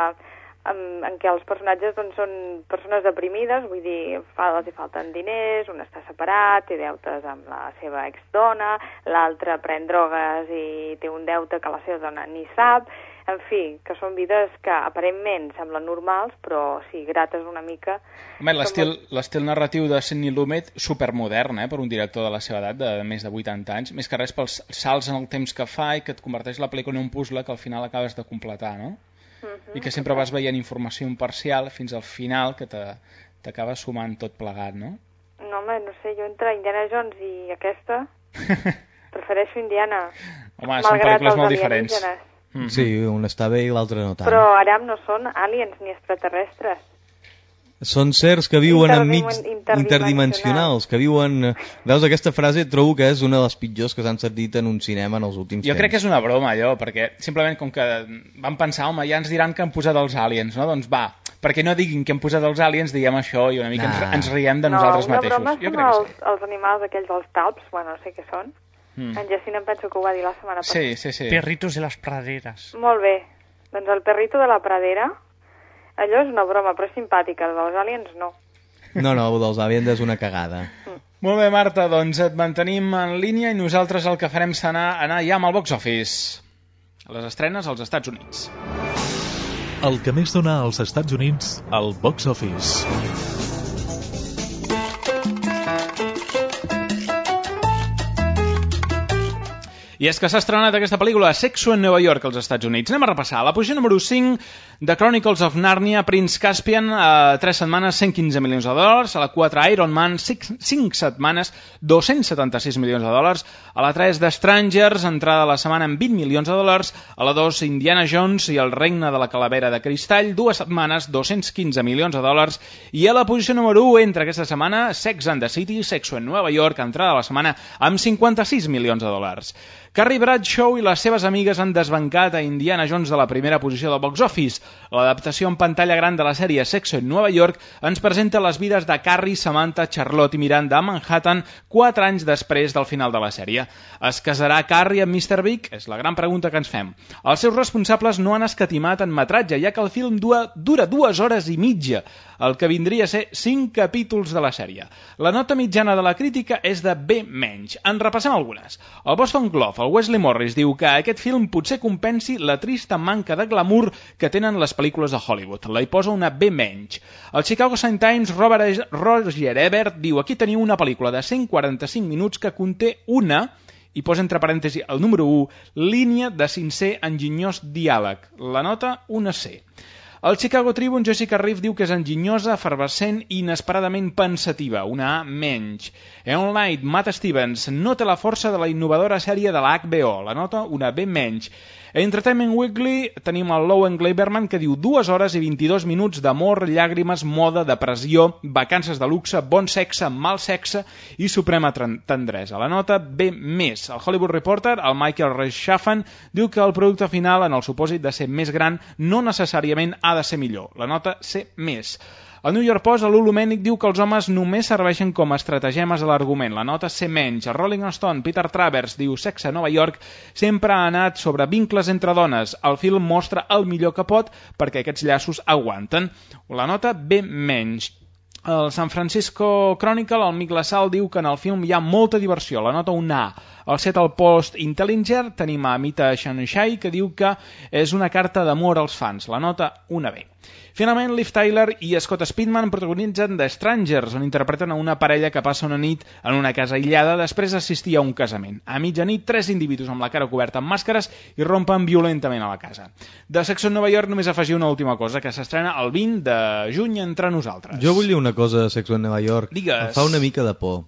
en, en què els personatges doncs, són persones deprimides, vull dir, fa, els hi falten diners, un està separat, té deutes amb la seva exdona, l'altre pren drogues i té un deute que la seva dona ni sap, en fi, que són vides que aparentment semblen normals, però si grates una mica... Home, l'estil l'estil narratiu de Sidney Lumet, supermodern, eh, per un director de la seva edat, de més de 80 anys, més que res pels salts en el temps que fa i que et converteix la pel·lícula en un puzzle que al final acabes de completar, no? Mhm, I que sempre vas veient informació imparcial fins al final que te- t'acaba sumant tot plegat, no? No, home, no sé, jo entre Indiana Jones i aquesta prefereixo Indiana. Home, són pel·lícules molt diferents. alienígenes. Mhm. Sí, un està bé i l'altre no tant. Però Aram no són aliens ni extraterrestres. Són certs que viuen enmig interdimensionals. interdimensionals, que viuen... Veus, aquesta frase trobo que és una de les pitjors que s'han sentit en un cinema en els últims Jo temps. crec que és una broma, allò, perquè simplement com que van pensar, home, ja ens diran que han posat els aliens, no? Doncs va, perquè no diguin que han posat els aliens, diguem això i una mica ens, Nah. ens riem de no, nosaltres una mateixos. broma Jo crec que els, els animals aquells dels talps, bueno, no sé què són. Mm. En Jacint em penso que ho va dir la setmana passada. Sí, sí, sí. Perritos de las praderas. Molt bé. Doncs el perrito de la pradera, allò és una broma, però és simpàtica, el dels aliens no. No, no, el dels aliens és una cagada. Molt bé, Marta, doncs et mantenim en línia i nosaltres el que farem serà anar ja amb el box office. Les estrenes als Estats Units. El que més dona als Estats Units, el box office. I és que s'ha estrenat aquesta pel·lícula Sexo en Nova York als Estats Units. Anem a repassar. La posició número 5 de Chronicles of Narnia, Prince Caspian, a 3 setmanes, 115 milions de dòlars. A la 4, Iron Man, 5, setmanes, 276 milions de dòlars. A la 3, The Strangers, entrada la setmana amb 20 milions de dòlars. A la 2, Indiana Jones i el regne de la calavera de cristall, dues setmanes, 215 milions de dòlars. I a la posició número 1, entre aquesta setmana, Sex and the City, Sexo en Nova York, entrada la setmana amb 56 milions de dòlars. Carrie Bradshaw i les seves amigues han desbancat a Indiana Jones de la primera posició del box office. L'adaptació en pantalla gran de la sèrie Sexo en Nova York ens presenta les vides de Carrie, Samantha, Charlotte i Miranda a Manhattan quatre anys després del final de la sèrie. Es casarà Carrie amb Mr. Big? És la gran pregunta que ens fem. Els seus responsables no han escatimat en metratge, ja que el film dura, dura dues hores i mitja, el que vindria a ser cinc capítols de la sèrie. La nota mitjana de la crítica és de B-. En repassem algunes. El Boston Globe, el Wesley Morris, diu que aquest film potser compensi la trista manca de glamour que tenen les pel·lícules de Hollywood. La hi posa una B-. El Chicago Sun Times, Robert Roger Ebert, diu aquí teniu una pel·lícula de 145 minuts que conté una i posa entre parèntesis el número 1, línia de sincer enginyós diàleg. La nota, una C. El Chicago Tribune, Jessica Reeve diu que és enginyosa, efervescent i inesperadament pensativa, una A menys. Eon Light, Matt Stevens, no té la força de la innovadora sèrie de la la nota una B menys. Entertainment Weekly tenim el Lowen Gleiberman que diu dues hores i 22 minuts d'amor, llàgrimes, moda, depressió, vacances de luxe, bon sexe, mal sexe i suprema tendresa. La nota B més. El Hollywood Reporter, el Michael Reschaffen, diu que el producte final, en el supòsit de ser més gran, no necessàriament ha de ser millor. La nota C més. El New York Post, el Lulu Mènic, diu que els homes només serveixen com a estratagemes a l'argument. La nota C menys. El Rolling Stone, Peter Travers, diu Sexe a Nova York sempre ha anat sobre vincles entre dones. El film mostra el millor que pot perquè aquests llaços aguanten. La nota B menys. El San Francisco Chronicle, el Mick Lassal, diu que en el film hi ha molta diversió, la nota un A. Al Post Intellinger tenim a Mita Shanshai, que diu que és una carta d'amor als fans, la nota una B. Finalment, Liv Tyler i Scott Speedman protagonitzen The Strangers, on interpreten a una parella que passa una nit en una casa aïllada després d'assistir a un casament. A mitjanit, tres individus amb la cara coberta amb màscares i rompen violentament a la casa. De Sexo en Nova York només afegir una última cosa, que s'estrena el 20 de juny entre nosaltres. Jo vull dir una cosa de Sexo en Nova York. Digues. Em fa una mica de por.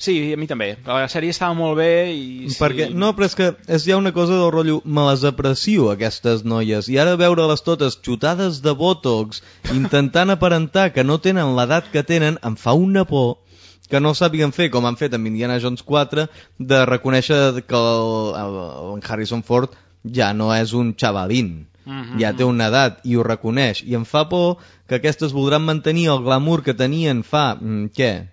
Sí, a mi també. La sèrie estava molt bé i... Sí... Perquè, no, però és que és ja una cosa del rotllo, me les aprecio, aquestes noies, i ara veure-les totes xutades de botox, intentant aparentar que no tenen l'edat que tenen, em fa una por que no sàpiguen fer, com han fet amb Indiana Jones 4, de reconèixer que el, el, el Harrison Ford ja no és un xavalín, Mhm. ja té una edat i ho reconeix, i em fa por que aquestes voldran mantenir el glamour que tenien fa, mm, què,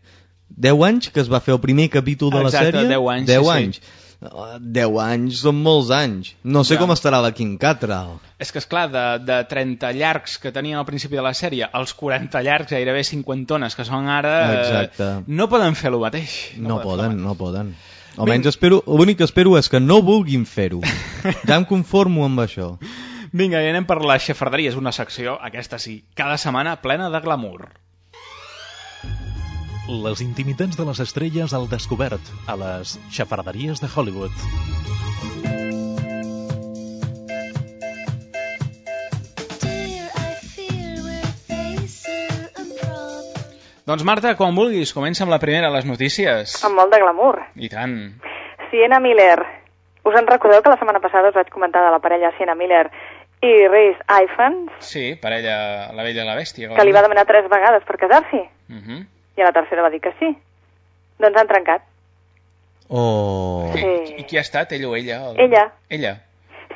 10 anys que es va fer el primer capítol de la Exacte, sèrie? 10 anys, 10 sí, sí. anys. Uh, 10 anys són molts anys. No sé Ja. com estarà la King Cattrall. És que, és clar, de, de 30 llargs que tenien al principi de la sèrie, als 40 llargs, gairebé 50 que són ara, eh, no poden fer el mateix. No poden, no poden. Almenys espero, l'únic que espero és que no vulguin fer-ho. Ja em conformo amb això. Vinga, i anem per la xafarderia. És una secció, aquesta sí, cada setmana plena de glamour. Les intimitats de les estrelles al descobert, a les xafarderies de Hollywood. Doncs Marta, quan vulguis, comença amb la primera de les notícies. Amb molt de glamour. I tant. Sienna Miller. Us en recordeu que la setmana passada us vaig comentar de la parella Sienna Miller i Rhys Ifans, Sí, parella, la vella i la bèstia. que li va demanar tres vegades per casar-s'hi? Uh -huh. I a la tercera va dir que sí. Doncs han trencat. Oh. Sí. I qui ha estat, ell o ella? El... Ella. Ella.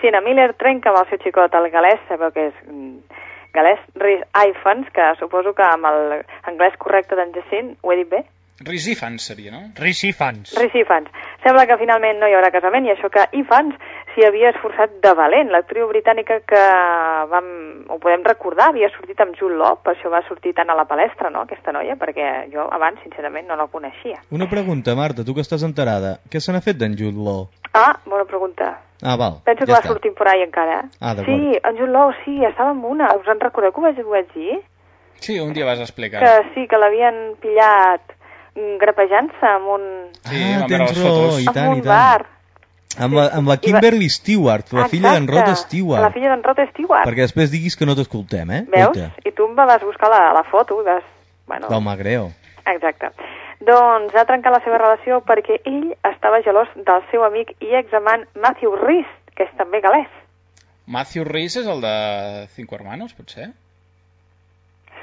Sienna Miller trenca amb el seu xicot, el galès, sabeu que és mm, galès, Rhys Ifans, que suposo que amb el anglès correcte d'en Jacint, ho he dit bé? Rhys Ifans seria, no? Rhys Ifans. Rhys Ifans. Sembla que finalment no hi haurà casament i això que Ifans s'hi havia esforçat de valent. L'actriu britànica que vam, ho podem recordar havia sortit amb Jude Law, per això va sortir tant a la palestra, no?, aquesta noia, perquè jo abans, sincerament, no la coneixia. Una pregunta, Marta, tu que estàs enterada. Què se n'ha fet d'en Jude Law? Ah, bona pregunta. Ah, val, Penso que ja va està. sortir por ahí encara. eh? Ah, d'acord. sí, en Jude Law, sí, estava amb una. Us en recordeu que ho vaig, ho vaig dir? Sí, un dia vas explicar. Que sí, que l'havien pillat grapejant-se amb un... Sí, ah, tens les raó, fotos. i amb tant, un i tant. bar. Amb la, amb la Kimberly Stewart, la filla d'en Rod Exacte, Stewart. La filla d'en Rod Stewart. Perquè després diguis que no t'escoltem, eh? Veus? Guaita. I tu em vas buscar la, la foto i vas... Bueno, Del Magreo. exacte. Doncs ha trencat la seva relació perquè ell estava gelós del seu amic i examant Matthew Rhys, que és també galès. Matthew Rhys és el de Cinco Hermanos, potser?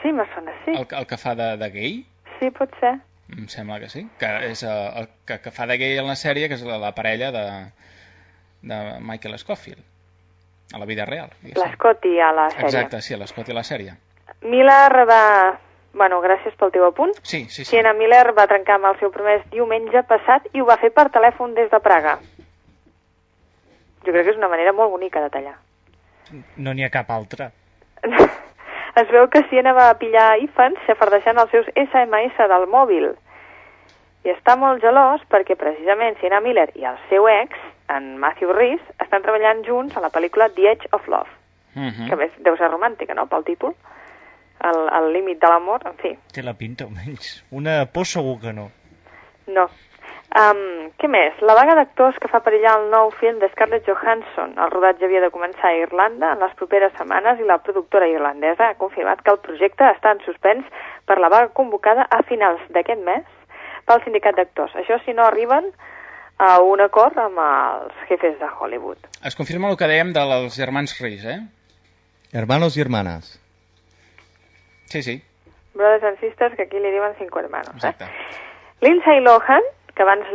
Sí, me sona, sí. El, el que fa de, de gay? Sí, pot ser. Em sembla que sí. Que és eh, el que, que fa de gay en la sèrie, que és la, la parella de, de Michael Scofield. A la vida real. diguéssim. L'Scotty a la sèrie. Exacte, sí, l'Scott i la sèrie. Miller va... Bueno, gràcies pel teu apunt. Sí, sí, sí. Sienna Miller va trencar amb el seu promès diumenge passat i ho va fer per telèfon des de Praga. Jo crec que és una manera molt bonica de tallar. No n'hi ha cap altra. Es veu que Siena va pillar infants xafardejant els seus SMS del mòbil. I està molt gelós perquè precisament Sienna Miller i el seu ex, en Matthew Rhys, estan treballant junts a la pel·lícula The Edge of Love, Mhm. que a més deu ser romàntica, no?, pel títol. El, el límit de l'amor, en fi, Té la pinta, almenys. Una por segur que no. no. Um, què més? La vaga d'actors que fa perillar el nou film de Scarlett Johansson. El rodatge havia de començar a Irlanda en les properes setmanes i la productora irlandesa ha confirmat que el projecte està en suspens per la vaga convocada a finals d'aquest mes pel sindicat d'actors. Això si no arriben a un acord amb els jefes de Hollywood. Es confirma el que dèiem dels germans Rhys, eh? Hermanos y hermanas. Sí, sí, Brothers and Sisters, que aquí li diuen cinco hermanos. Eh? exacte. Lindsay Lohan, que abans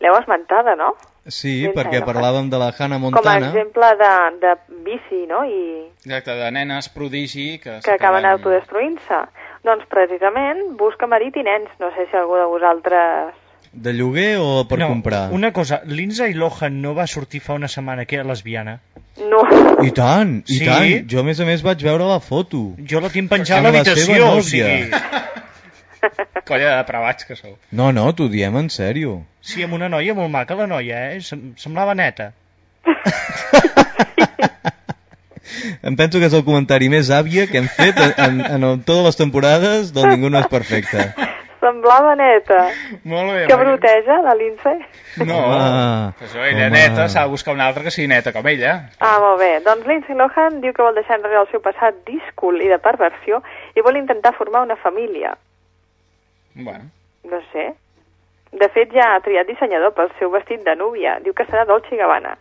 l'heu esmentada, no? Sí, Lindsay perquè Lohan. parlàvem de la Hannah Com a Montana. exemple de, de bici, no? I Exacte, de nenes prodigi que, que acaben autodestruint-se. Doncs precisament busca marit i nens. No sé si algú de vosaltres... De lloguer o per no, comprar? Una cosa, Lindsay Lohan no va sortir fa una setmana que era lesbiana? No. I tant, i Sí? tant. Jo, a més a més, vaig veure la foto. Jo la tinc penjada a l'habitació, o sigui... Colla de pravats que sou. No, no, t'ho diem en sèrio. Sí, amb una noia molt maca, la noia, eh? Sem semblava neta. Em penso que és el comentari més àvia que hem fet en, en, en totes les temporades del Ningú no és perfecte. Semblava neta. Molt bé. Que bruteja, la Lindsay. No, però això, ella home. neta, s'ha de buscar una altra que sigui neta com ella. Ah, molt bé. Doncs Lindsay Lohan diu que vol deixar enrere el seu passat díscol i de perversió i vol intentar formar una família. Bueno, No sé. De fet, ja ha triat dissenyador pel seu vestit de núvia. Diu que serà Dolce Gabbana.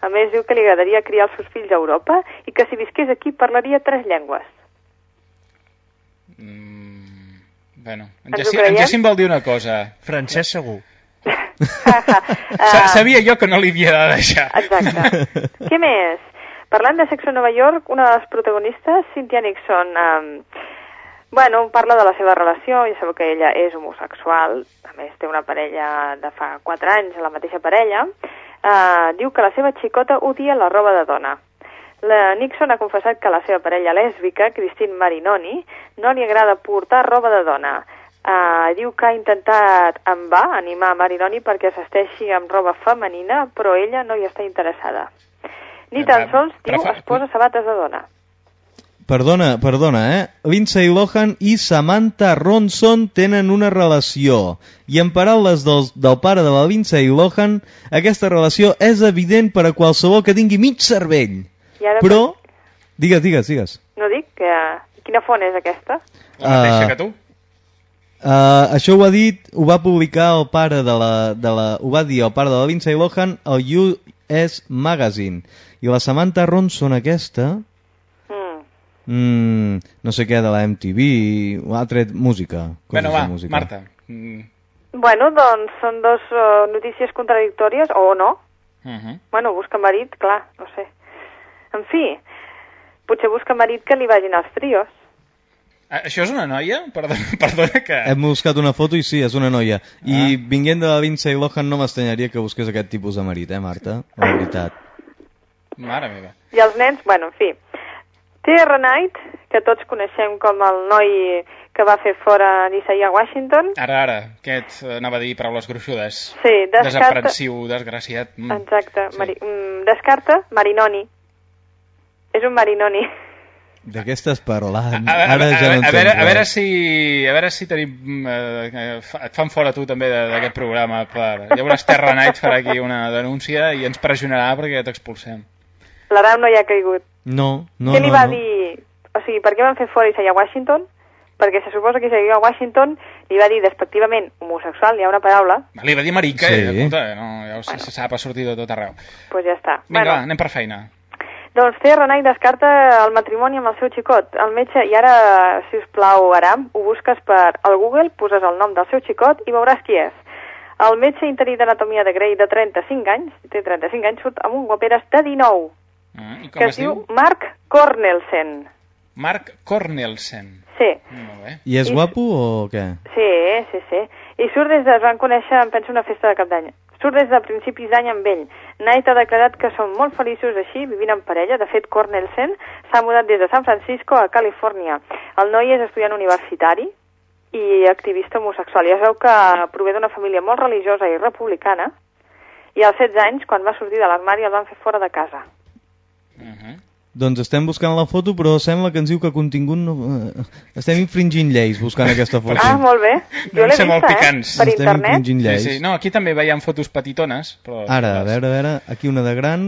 A més, diu que li agradaria criar els seus fills a Europa i que si visqués aquí parlaria tres llengües. mm, bueno. En Jacint, en? Jacint vol dir una cosa. Francès segur. Sa- Sabia jo que no li havia de deixar. Exacte. Què més? Parlant de Sexo a Nova York, una de les protagonistes, Cynthia Nixon, um, Bueno, parla de la seva relació, ja sabeu que ella és homosexual, a més té una parella de fa 4 anys, la mateixa parella, eh, diu que la seva xicota odia la roba de dona. La Nixon ha confessat que la seva parella lèsbica, Christine Marinoni, no li agrada portar roba de dona. Uh, diu que ha intentat en va animar Marinoni perquè s'esteixi amb roba femenina, però ella no hi està interessada. Ni tan sols, diu, es posa sabates de dona. Perdona, perdona, eh? Lindsay Lohan i Samantha Ronson tenen una relació. I en paraules del, del pare de la Lindsay Lohan, aquesta relació és evident per a qualsevol que tingui mig cervell. I ara, Però... Digues, digues, digues. No dic que... Quina font és aquesta? La mateixa Ah. que tu. Uh, això ho ha dit, ho va publicar el pare de la, de la, ho va dir el pare de la Lindsay Lohan al US Magazine. I la Samantha Ronson aquesta, Mm. no sé què, de la MTV, ha tret música. Bueno, va, música. Marta. Mm, Bueno, doncs són dos uh, notícies contradictòries, o no. uh -huh. Bueno, busca marit, clar, no sé. En fi, potser busca marit que li vagin als trios. Ah, Això és una noia? Perdona, perdona que... Hem buscat una foto i sí, és una noia. I vinguent de la Lindsay Lohan no m'estranyaria que busqués aquest tipus de marit, eh, Marta? La veritat. Mare meva. I els nens, bueno, en fi. T.R. Knight, que tots coneixem com el noi que va fer fora d'Isaiah Washington, Ara, ara, aquest eh, anava a dir paraules gruixudes. Sí, descarta- Desaprensiu, desgraciat. Mm. exacte, Mari... mm, descarta Marinoni. És un Marinoni. De què estàs parlant? A, a, Ara ja no a, a, veure, a veure si a veure si tenim eh, eh, et fan fora tu també d'aquest programa per... llavors Terra Night farà aquí una denúncia i ens pressionarà perquè t'expulsem L'Aram no hi ha caigut. No, no, què li no, va no. dir... O sigui, per què van fer fora Isaiah Washington? Perquè se suposa que Isaiah Washington li va dir despectivament homosexual, hi ha una paraula, li va dir marica Sí. eh? Escolta, no, ja ho se, se sap, ha sortit de tot arreu doncs pues ja està. vinga, va, anem per feina Doncs T.R. Knight descarta el matrimoni amb el seu xicot. El metge, i ara, si us plau, Aram, ho busques per al Google, poses el nom del seu xicot i veuràs qui és. El metge interí d'anatomia de Grey de 35 anys, té 35 anys, surt amb un guaperes de 19, ah, i com que es es diu? Mark Cornelsen. Marc Cornelsen Sí, molt bé I és I- guapo o què? sí, sí, sí. I surt des de... Es van conèixer, em penso, una festa de cap d'any. Surt des de principis d'any amb ell. Knight ha declarat que són molt feliços així, vivint en parella. De fet, Cornelsen s'ha mudat des de San Francisco a Califòrnia. El noi és estudiant universitari i activista homosexual. Ja es veu que prové d'una família molt religiosa i republicana i als 16 anys, quan va sortir de l'armari, el van fer fora de casa. Doncs estem buscant la foto, però sembla que ens diu que contingut no... eh, Estem infringint lleis buscant aquesta foto. Ah, molt bé. Jo l'he molt vista, eh? picants. Per Estem internet. infringint lleis. sí, sí. no, aquí també veiem fotos petitones però Ara, a veure, a veure, aquí una de gran...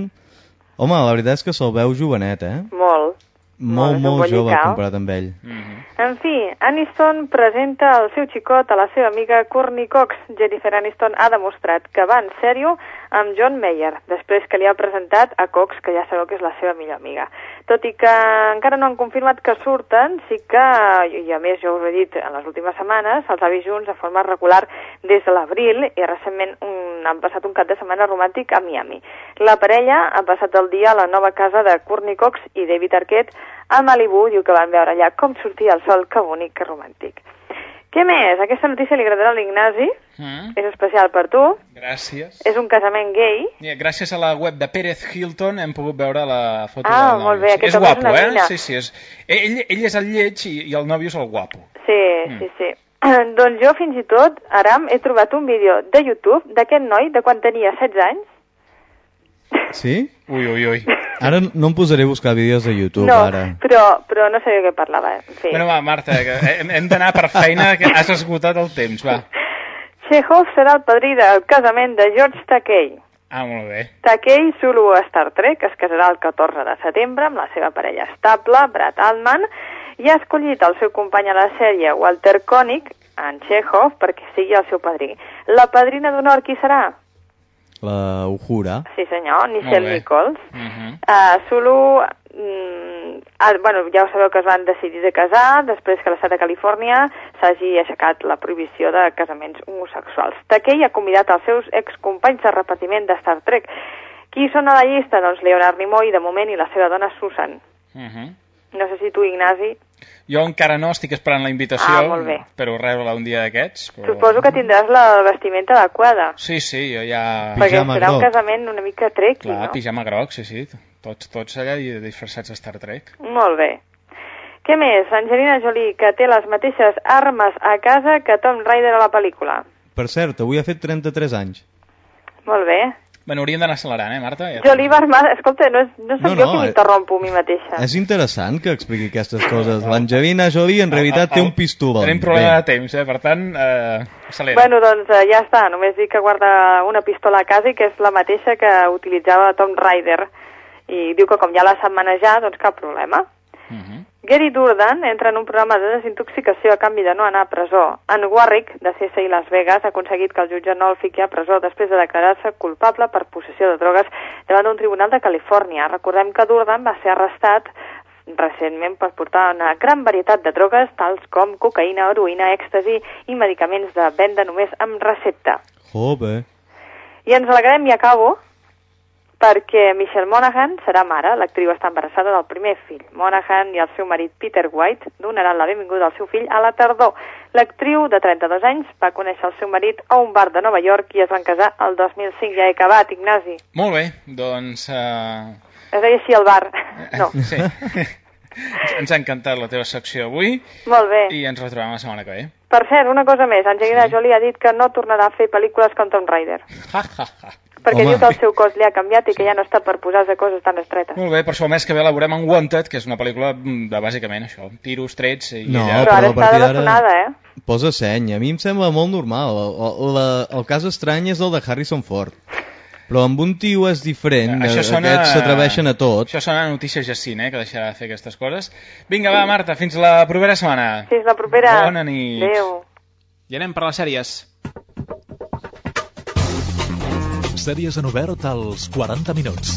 Home, la veritat és que se'l veu jovenet, eh? Molt. Molt, un molt jove comparat amb ell. En fi, Aniston presenta el seu xicot a la seva amiga Courtney Cox. Jennifer Aniston ha demostrat que va en sèrio amb John Mayer, després que li ha presentat a Cox, que ja sabeu que és la seva millor amiga. Tot i que encara no han confirmat que surten, sí que, i a més jo us ho he dit en les últimes setmanes, els ha vist junts de forma regular des de l'abril i recentment un, han passat un cap de setmana romàntic a Miami. La parella ha passat el dia a la nova casa de Courtney Cox i David Arquette a Malibu, diu que van veure allà com sortia el sol, que bonic, que romàntic. Què més? Aquesta notícia li agradarà a l'Ignasi, Mm, és especial per tu, gràcies és un casament gay, Mira, gràcies a la web de Pérez Hilton hem pogut veure la foto Ah, del molt nòvio. bé, aquest és és guapo, una eh? Sí, sí, és... Ell, ell és el lleig i, i el nòvio és el guapo. sí, Mm. sí, sí. doncs jo fins i tot, Aram, he trobat un vídeo de YouTube d'aquest noi de quan tenia 16 anys, Sí? Ui, ui, ui. Ara no em posaré a buscar vídeos de YouTube, no, ara. però, però no sabia què parlava, en fi. Bueno, va, Marta, que hem, hem d'anar per feina, que has esgotat el temps, va. Chekhov serà el padrí del casament de George Takei. Ah, molt bé. Takei Sulu a Star Trek es casarà el 14 de setembre amb la seva parella estable, Brad Altman, i ha escollit el seu company a la sèrie, Walter Koenig, en Chekhov, perquè sigui el seu padrí. La padrina d'honor qui serà? La Uhura. Sí senyor, Nichelle. Nichols. Mhm. Uh, Sulu, mm, ah, bueno, ja ho sabeu que es van decidir de casar després que l'estat de Califòrnia s'hagi aixecat la prohibició de casaments homosexuals. Takei ha convidat els seus excompanys de repetiment de Star Trek. Qui són a la llista? Doncs Leonard Nimoy, de moment, i la seva dona Susan. Mhm. No sé si tu, Ignasi... Jo encara no estic esperant la invitació, Ah, però rebre-la un dia d'aquests. Però... Suposo que tindràs la vestimenta adequada, Sí, sí, jo ja... perquè serà un casament una mica trequi, Clar, no? pijama groc, sí, sí. Tots, tots allà i disfressats de Star Trek. Molt bé. Què més? Angelina Jolie, que té les mateixes armes a casa que Tom Ryder a la pel·lícula. Per cert, avui ha fet 33 anys. Molt bé. Bueno, hauríem d'anar accelerant, eh, Marta? Ja Jolie Barmada, escolta, no, és, no soc No, jo no, qui eh. m'interrompo a mi mateixa. És interessant que expliqui aquestes coses. L'Angelina Jolie en realitat té un pistolón. Tenim problema Bé. de temps, eh? Per tant, eh, accelera. Bueno, doncs eh, ja està, només dic que guarda una pistola a casa i que és la mateixa que utilitzava Tom Ryder. I diu que com ja la sap manejar, doncs cap problema. Gary Durden entra en un programa de desintoxicació a canvi de no anar a presó. En Warwick, de CSI Las Vegas, ha aconseguit que el jutge no el fiqui a presó després de declarar-se culpable per possessió de drogues davant d'un tribunal de Califòrnia. Recordem que Durden va ser arrestat recentment per portar una gran varietat de drogues, tals com cocaïna, heroïna, èxtasi i medicaments de venda només amb recepta. Joder. I ens alegrem i acabo perquè Michelle Monaghan serà mare. L'actriu està embarassada del primer fill. Monaghan i el seu marit Peter White donaran la benvinguda al seu fill a la tardor. L'actriu de 32 anys va conèixer el seu marit a un bar de Nova York i es van casar el 2005. Ja he acabat, Ignasi. Molt bé, doncs... Eh... Es deia així el bar. No. Sí. Ens ha encantat la teva secció avui Molt bé. i ens retrobem la setmana que ve. Per cert, una cosa més. Angelina Jolie ha dit que no tornarà a fer pel·lícules com Tom Raider. Perquè Home. diu que el seu cos li ha canviat i que ja no està per posar-se coses tan estretes. Molt bé, per això el mes que ve la veurem en Wanted, que és una pel·lícula de bàsicament això, tiros, trets i No, ella... Però ara a està de bessonada, eh? Posa seny. A mi em sembla molt normal. El, el, el cas estrany és el de Harrison Ford. Però amb un tio és diferent. Això sona... Aquests s'atreveixen a tot. Això sona a notícies Jacint, eh, que deixarà de fer aquestes coses. Vinga, va, Marta, fins la propera setmana. Fins la propera. Bona nit. Adéu. I anem per les sèries. Sèries en obert als 40 minuts.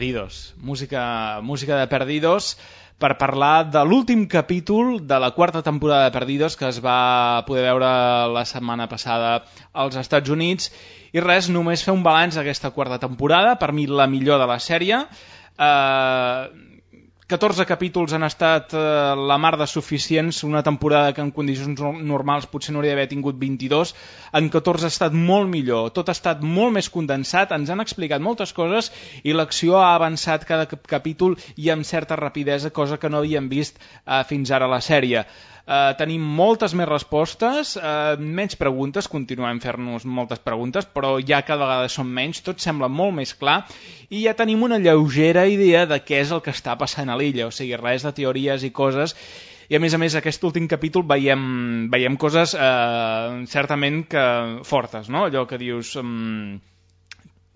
Perdidos. Música, música de Perdidos per parlar de l'últim capítol de la quarta temporada de Perdidos que es va poder veure la setmana passada als Estats Units i res, només fer un balanç d'aquesta quarta temporada, per mi la millor de la sèrie. Eh, 14 capítols han estat eh, la mar de suficients, una temporada que en condicions no- normals potser no hauria d'haver tingut 22, en 14 ha estat molt millor, tot ha estat molt més condensat, ens han explicat moltes coses i l'acció ha avançat cada cap- capítol i amb certa rapidesa, cosa que no havíem vist eh, fins ara a la sèrie. Eh, tenim moltes més respostes, eh, menys preguntes, continuem fer-nos moltes preguntes, però ja cada vegada són menys, tot sembla molt més clar i ja tenim una lleugera idea de què és el que està passant a l'illa, o sigui, res de teories i coses i a més a més aquest últim capítol veiem, veiem coses eh, certament que fortes, no? allò que dius mm,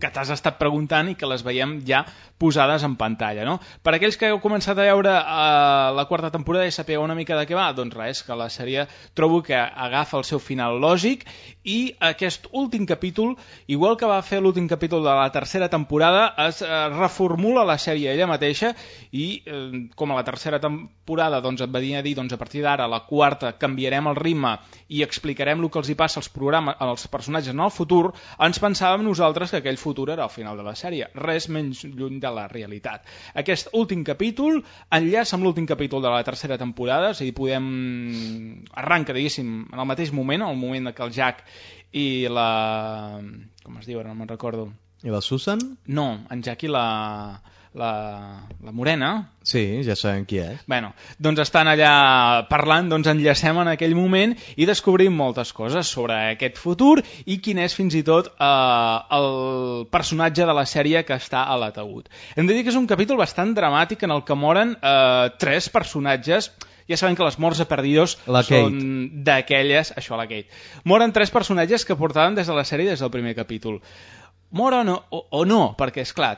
que t'has estat preguntant i que les veiem ja posades en pantalla. No? Per aquells que heu començat a veure eh, la quarta temporada i sapigueu una mica de què va, doncs res, que la sèrie trobo que agafa el seu final lògic i aquest últim capítol, igual que va fer l'últim capítol de la tercera temporada, es eh, reformula la sèrie ella mateixa i eh, com a la tercera temporada doncs, et venia a dir doncs, a partir d'ara, la quarta, canviarem el ritme i explicarem el que els hi passa als, programes, als personatges en el futur, ens pensàvem nosaltres que aquell futur era el final de la sèrie. Res menys lluny de la realitat. Aquest últim capítol enllaça amb l'últim capítol de la tercera temporada, és a dir, podem... arranca, diguéssim, en el mateix moment, el moment que el Jack i la... com es diu, ara no me'n recordo. I la Susan? No, en Jack i la... la, la Morena, Sí, ja sabem qui és. Bueno, doncs estan allà parlant, doncs enllacem en aquell moment i descobrim moltes coses sobre aquest futur i quin és fins i tot eh, el personatge de la sèrie que està a l'ataúd. Hem de dir que és un capítol bastant dramàtic en el que moren eh, tres personatges ja sabem que les morts a Perdidos La són d'aquelles... Això, la Kate. Moren tres personatges que portaven des de la sèrie des del primer capítol. Moren o, o, o no, perquè, és clar,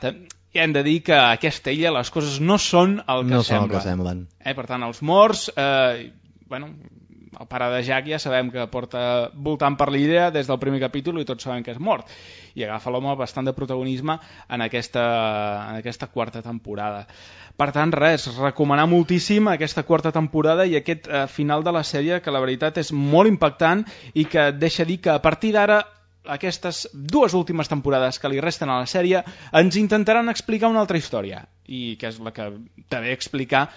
hem de dir que a aquesta illa les coses no són el que No són el semblen. que semblen. Eh, per tant, els morts, eh, bueno, el pare de Jack ja sabem que porta voltant per l'illa des del primer capítol i tots sabem que és mort. I agafa l'home bastant de protagonisme en aquesta, en aquesta quarta temporada. Per tant, res, recomanar moltíssim aquesta quarta temporada i aquest eh, final de la sèrie que la veritat és molt impactant i que deixa dir que a partir d'ara aquestes dues últimes temporades que li resten a la sèrie ens intentaran explicar una altra història i que és la que també explicar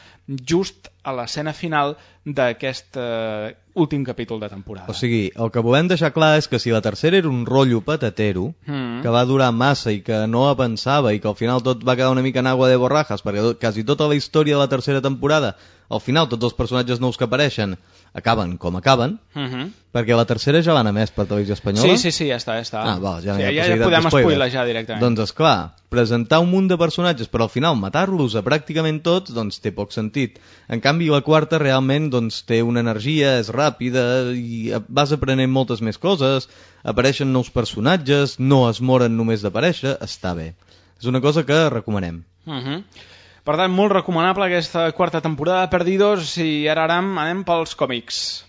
just a l'escena final d'aquest eh, últim capítol de temporada. O sigui, el que volem deixar clar és que si la tercera era un rotllo patatero, Mm. que va durar massa i que no avançava i que al final tot va quedar una mica en agua de borrajas, perquè tot- quasi tota la història de la tercera temporada, al final tots els personatges nous que apareixen acaben com acaben, Uh -huh. perquè la tercera ja l'han emès per televisió espanyola. Sí, sí, sí, ja està, ja està. Ah, val, ja, sí, ja, ja podem d'espoiler. spoilejar directament. Doncs és clar, presentar un munt de personatges però al final matar-los a pràcticament tots doncs té poc sentit. En canvi la quarta realment doncs té una energia, és ràpida i vas aprenent moltes més coses, apareixen nous personatges, no es moren només d'aparèixer, està bé. És una cosa que recomanem. Uh -huh. Per tant, molt recomanable aquesta quarta temporada de Perdidos i ara anem, anem pels còmics.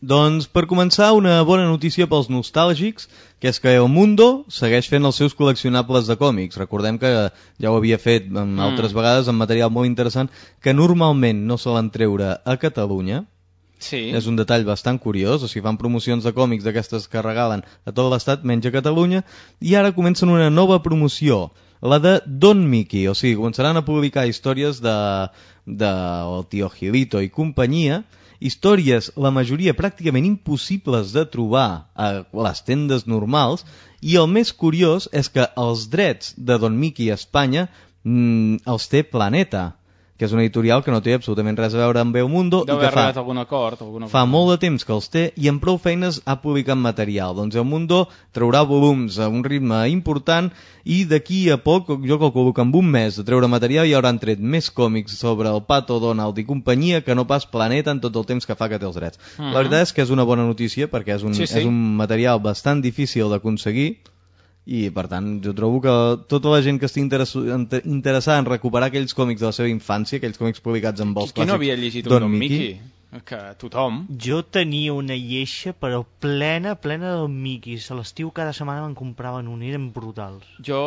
Doncs per començar una bona notícia pels nostàlgics, que és que El Mundo segueix fent els seus col·leccionables de còmics. Recordem que ja ho havia fet en Mm. altres vegades amb material molt interessant que normalment no solen treure a Catalunya. Sí. És un detall bastant curiós, o sigui, fan promocions de còmics d'aquestes que regalen a tot l'estat, menys a Catalunya, i ara comencen una nova promoció, la de Don Mickey, o sigui, començaran a publicar històries de, de el tio Gilito i companyia, històries, la majoria pràcticament impossibles de trobar a les tendes normals, i el més curiós és que els drets de Don Mickey a Espanya mm, els té Planeta, que és una editorial que no té absolutament res a veure amb El Mundo Deu i que fa arribat a algun acord. Fa molt de temps que els té i amb prou feines ha publicat material. Doncs el Mundo traurà volums a un ritme important i d'aquí a poc, jo calculo que en un mes de treure material hi hauran tret més còmics sobre el Pato Donald i companyia que no pas Planeta en tot el temps que fa que té els drets. Mhm. La veritat és que és una bona notícia perquè és un, Sí, sí. és un material bastant difícil d'aconseguir i per tant jo trobo que tota la gent que estigui interessada en recuperar aquells còmics de la seva infància, aquells còmics publicats amb els Qui no clàssics havia llegit un Don Mickey? Que tothom. Jo tenia una lleixa, però plena, plena del Mickey. A l'estiu cada setmana me'n compraven un, eren brutals. Jo,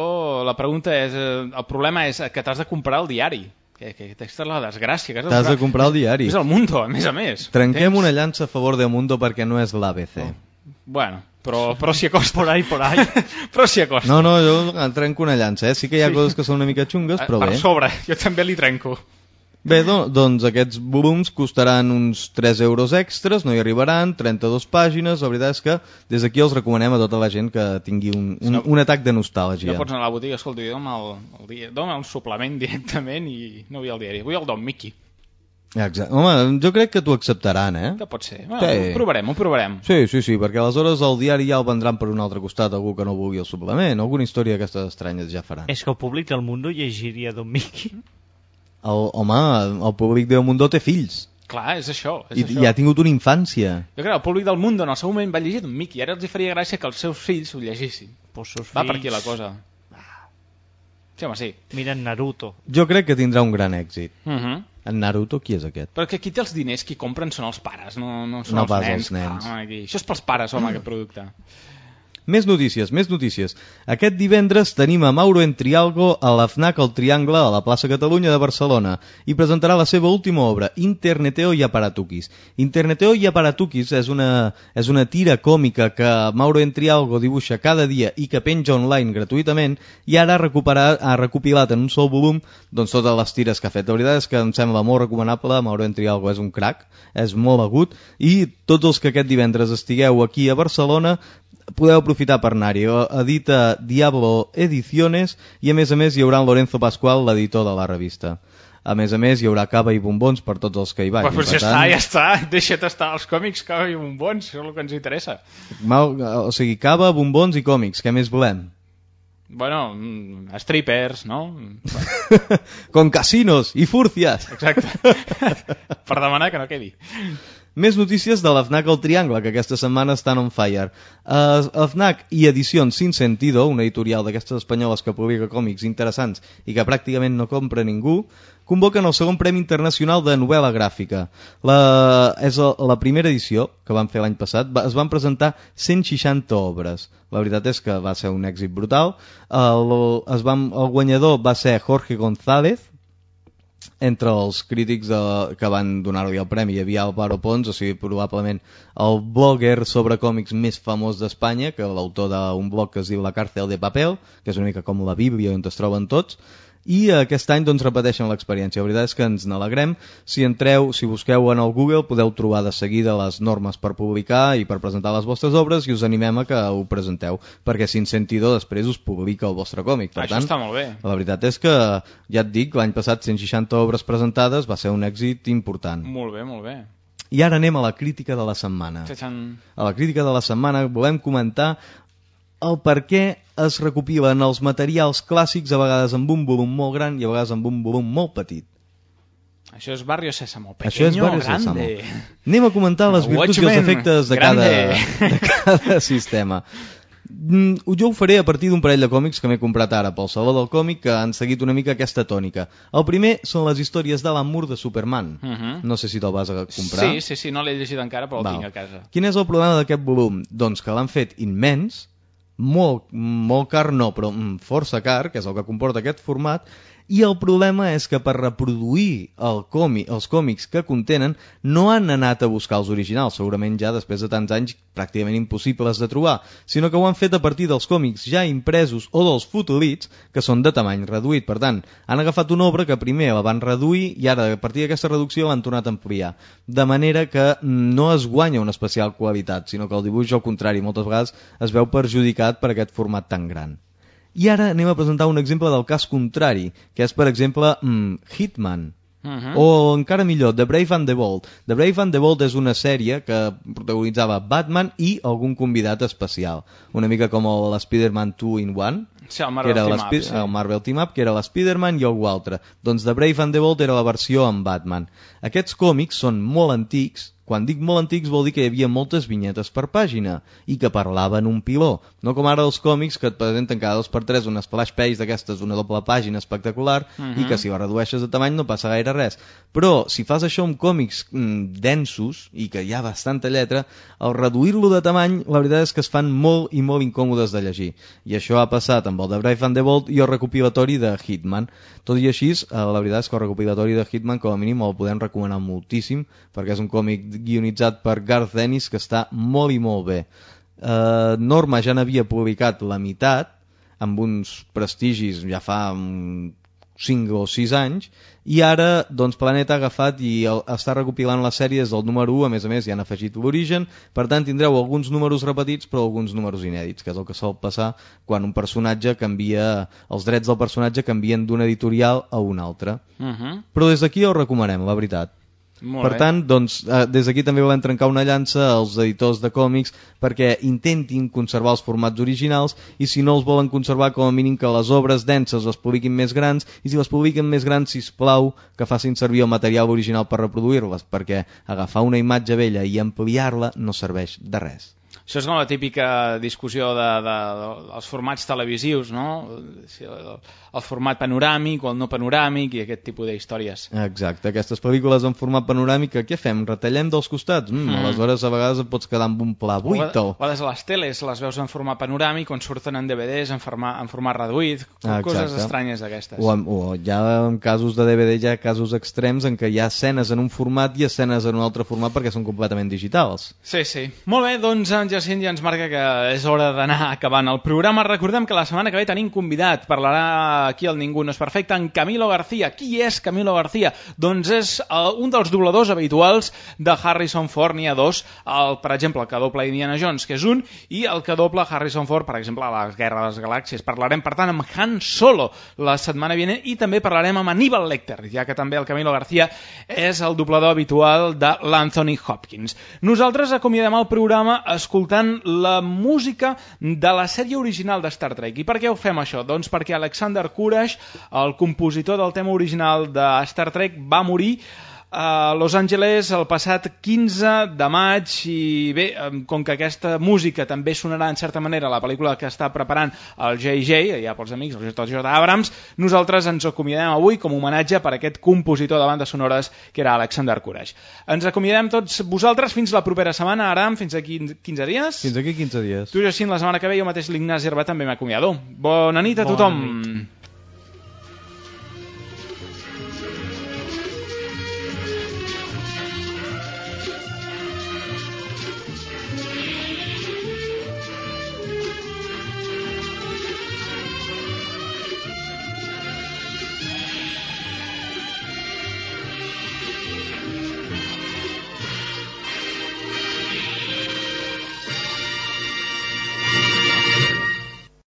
la pregunta és, eh, el problema és que t'has de comprar el diari. Que, que aquesta és la desgràcia. que has T'has de comprar el diari. És el Mundo, a més a més. Trenquem una llança a favor de Mundo perquè no és l'ABC. Bueno, però, però s'hi acosta. Por ahí, por ahí. però s'hi acosta. No, no, jo en trenco una llança, eh? Sí que hi ha Sí. coses que són una mica xungues, però per bé. sobre, jo també li trenco. Bé, do, doncs aquests volums costaran uns 3 euros extras, no hi arribaran, 32 pàgines, la veritat és que des d'aquí els recomanem a tota la gent que tingui un, un, un atac de nostàlgia. Ja pots anar a la botiga, escolta, dóna'm el, el, el suplement directament i no vull el diari, vull el Don Mickey. Exacte. Home, jo crec que t'ho acceptaran, eh? Que pot ser. Bueno, Sí. Ho provarem, ho provarem. Sí, sí, sí, perquè aleshores el diari ja el vendran per un altre costat, algú que no vulgui el suplement, alguna història d'aquestes estranyes ja faran. És que el públic del Mundo llegiria Don Mickey. El, home, el públic de Mundo té fills Clar, és això. És i, això. i ha tingut una infància. Jo crec que el públic del món en el seu moment va llegir Don Mickey, ara els hi faria gràcia que els seus fills ho llegissin. Pels seus Va per fills. aquí la cosa. Sí, home, sí. Miren Naruto. Jo crec que tindrà un gran èxit. Uh -huh. En Naruto, qui és aquest? Perquè qui té els diners, qui compren són els pares, no, no són No els nens. els nens. Ah, home, aquí. Això és pels pares, home, aquest producte. Més notícies, més notícies. Aquest divendres tenim a Mauro Entrialgo a la FNAC El Triangle a la plaça Catalunya de Barcelona i presentarà la seva última obra, Interneteo i Aparatukis. Interneteo i Aparatukis és una, és una tira còmica que Mauro Entrialgo dibuixa cada dia i que penja online gratuïtament i ara ha recopilat en un sol volum doncs, totes les tires que ha fet. La veritat és que em sembla molt recomanable, Mauro Entrialgo és un crac, és molt agut i tots els que aquest divendres estigueu aquí a Barcelona podeu aprofitar per anar-hi. Edita Diablo Ediciones i a més a més hi haurà en Lorenzo Pascual, l'editor de la revista. A més a més hi haurà cava i bombons per tots els que hi vagin. Pues, pues ja Per està, ja està. Deixa't estar als còmics, cava i bombons, és el que ens interessa. Mal, o sigui, cava, bombons i còmics, què més volem? Bueno, mm, strippers, no? Con casinos i furcias. Exacte. per demanar que no quedi. Més notícies de l'FNAC al Triangle, que aquesta setmana estan on fire. Uh, FNAC i Edicions Sin Sentido, una editorial d'aquestes espanyoles que publica còmics interessants i que pràcticament no compra ningú, convoquen el segon Premi Internacional de Novel·la Gràfica. La, és la, la primera edició, que van fer l'any passat, va, es van presentar 160 obres. La veritat és que va ser un èxit brutal. El, es van, el guanyador va ser Jorge González, entre els crítics de, que van donar-li el premi. Hi havia Álvaro Pons, o sigui, probablement el blogger sobre còmics més famós d'Espanya, que l'autor d'un blog que es diu La càrcel de papel, que és una mica com la Bíblia on es troben tots, i aquest any doncs repeteixen l'experiència. La veritat és que ens n'alegrem. Si entreu, si busqueu en el Google, podeu trobar de seguida les normes per publicar i per presentar les vostres obres i us animem a que ho presenteu, perquè sin sentido després us publica el vostre còmic. Per Això tant, està molt bé. la veritat és que, ja et dic, l'any passat 160 obres presentades va ser un èxit important. Molt bé, molt bé. I ara anem a la crítica de la setmana. A la crítica de la setmana volem comentar el per què es recopilen els materials clàssics a vegades amb un volum molt gran i a vegades amb un volum molt petit. Això és Barrio Sésamo. Pequeño, Això és Barrio grande. Sésamo. Anem a comentar les virtuts i els Watchmen, efectes de cada, grande. de cada sistema. Mm, Jo ho faré a partir d'un parell de còmics que m'he comprat ara pel Saló del Còmic que han seguit una mica aquesta tònica. El primer són les històries d'Alan Moore de Superman. Mhm. No sé si te'l vas a comprar. Sí, sí, sí, no l'he llegit encara, però el Val. tinc a casa. Quin és el problema d'aquest volum? Doncs que l'han fet immens, molt, molt car no, però mm, força car, que és el que comporta aquest format, i el problema és que per reproduir el còmic, els còmics que contenen no han anat a buscar els originals, segurament ja després de tants anys pràcticament impossibles de trobar, sinó que ho han fet a partir dels còmics ja impresos o dels fotolits, que són de tamany reduït. Per tant, han agafat una obra que primer la van reduir i ara a partir d'aquesta reducció l'han tornat a ampliar. De manera que no es guanya una especial qualitat, sinó que el dibuix al contrari, moltes vegades es veu perjudicat per aquest format tan gran. I ara anem a presentar un exemple del cas contrari, que és, per exemple, mm, Hitman, Mhm. o encara millor, The Brave and the Bold. The Brave and the Bold és una sèrie que protagonitzava Batman i algun convidat especial. Una mica com l'Spider-Man 2 in 1, Sí, el que Marvel era Team Up, sí. el Marvel Team Up, que era l'Spider-Man i algú altre. Doncs The Brave and the Bold era la versió amb Batman. Aquests còmics són molt antics, quan dic molt antics vol dir que hi havia moltes vinyetes per pàgina i que parlaven un piló. No com ara els còmics que et presenten cada dos per tres unes flash page d'aquestes, una doble pàgina espectacular Mhm. i que si la redueixes de tamany no passa gaire res. Però si fas això amb còmics mm, densos i que hi ha bastanta lletra, al reduir-lo de tamany la veritat és que es fan molt i molt incòmodes de llegir. I això ha passat amb el de Brave and the Bold i el recopilatori de Hitman. Tot i així, eh, la veritat és que el recopilatori de Hitman com a mínim el podem recomanar moltíssim perquè és un còmic guionitzat per Garth Ennis que està molt i molt bé. Eh, Norma ja n'havia publicat la meitat amb uns prestigis ja fa mm, 5 o 6 anys i ara doncs Planeta ha agafat i el, està recopilant les sèries del número 1 a més a més hi han afegit l'origen per tant tindreu alguns números repetits però alguns números inèdits que és el que sol passar quan un personatge canvia els drets del personatge canvien d'una editorial a una altra Mhm. però des d'aquí ho recomanem, la veritat Molt per bé. tant, doncs, eh, des d'aquí també volem trencar una llança als editors de còmics perquè intentin conservar els formats originals i si no els volen conservar com a mínim que les obres denses les publiquin més grans i si les publiquen més grans, si plau que facin servir el material original per reproduir-les perquè agafar una imatge vella i ampliar-la no serveix de res. Això és com la típica discussió de, de, de, dels formats televisius, no? Si El, el format panoràmic o el no panoràmic i aquest tipus d'històries. Exacte, aquestes pel·lícules en format panoràmic, què fem? Retallem dels costats? Mm, Mm. Aleshores a vegades et pots quedar amb un pla buit O, o... a les teles les veus en format panoràmic on surten en DVDs en format, en format reduït, Ah, coses exacte. estranyes d'aquestes. O, o ja en casos de DVD hi ha casos extrems en què hi ha escenes en un format i escenes en un altre format perquè són completament digitals. Sí, sí. Molt bé, doncs en Jacint ja ens marca que és hora d'anar acabant el programa. Recordem que la setmana que ve tenim convidat. Parlarà aquí el Ningú no és perfecte en Camilo García. Qui és Camilo García? Doncs és uh, un dels dobladors habituals de Harrison Ford. N'hi ha dos. El, per exemple, el que dobla Indiana Jones, que és un, i el que dobla Harrison Ford, per exemple, a la Guerra de les Galàxies. Parlarem, per tant, amb Han Solo la setmana vinent i també parlarem amb Aníbal Lecter, ja que també el Camilo García és el doblador habitual de l'Anthony Hopkins. Nosaltres acomiadem el programa escoltant la música de la sèrie original de Star Trek. I per què ho fem això? Doncs perquè Alexander Courage, el compositor del tema original de Star Trek, va morir a Los Angeles el passat 15 de maig i bé, com que aquesta música també sonarà en certa manera a la pel·lícula que està preparant el JJ, ja pels amics, el J.J. Abrams, nosaltres ens acomiadem avui com a homenatge per aquest compositor de bandes sonores que era Alexander Courage. Ens acomiadem tots vosaltres fins la propera setmana, Aram, fins aquí 15 dies. Fins aquí 15 dies. Tu, Jacint, la setmana que ve jo mateix l'Ignasi Herba també m'acomiado. Bona nit a Bona tothom. nit.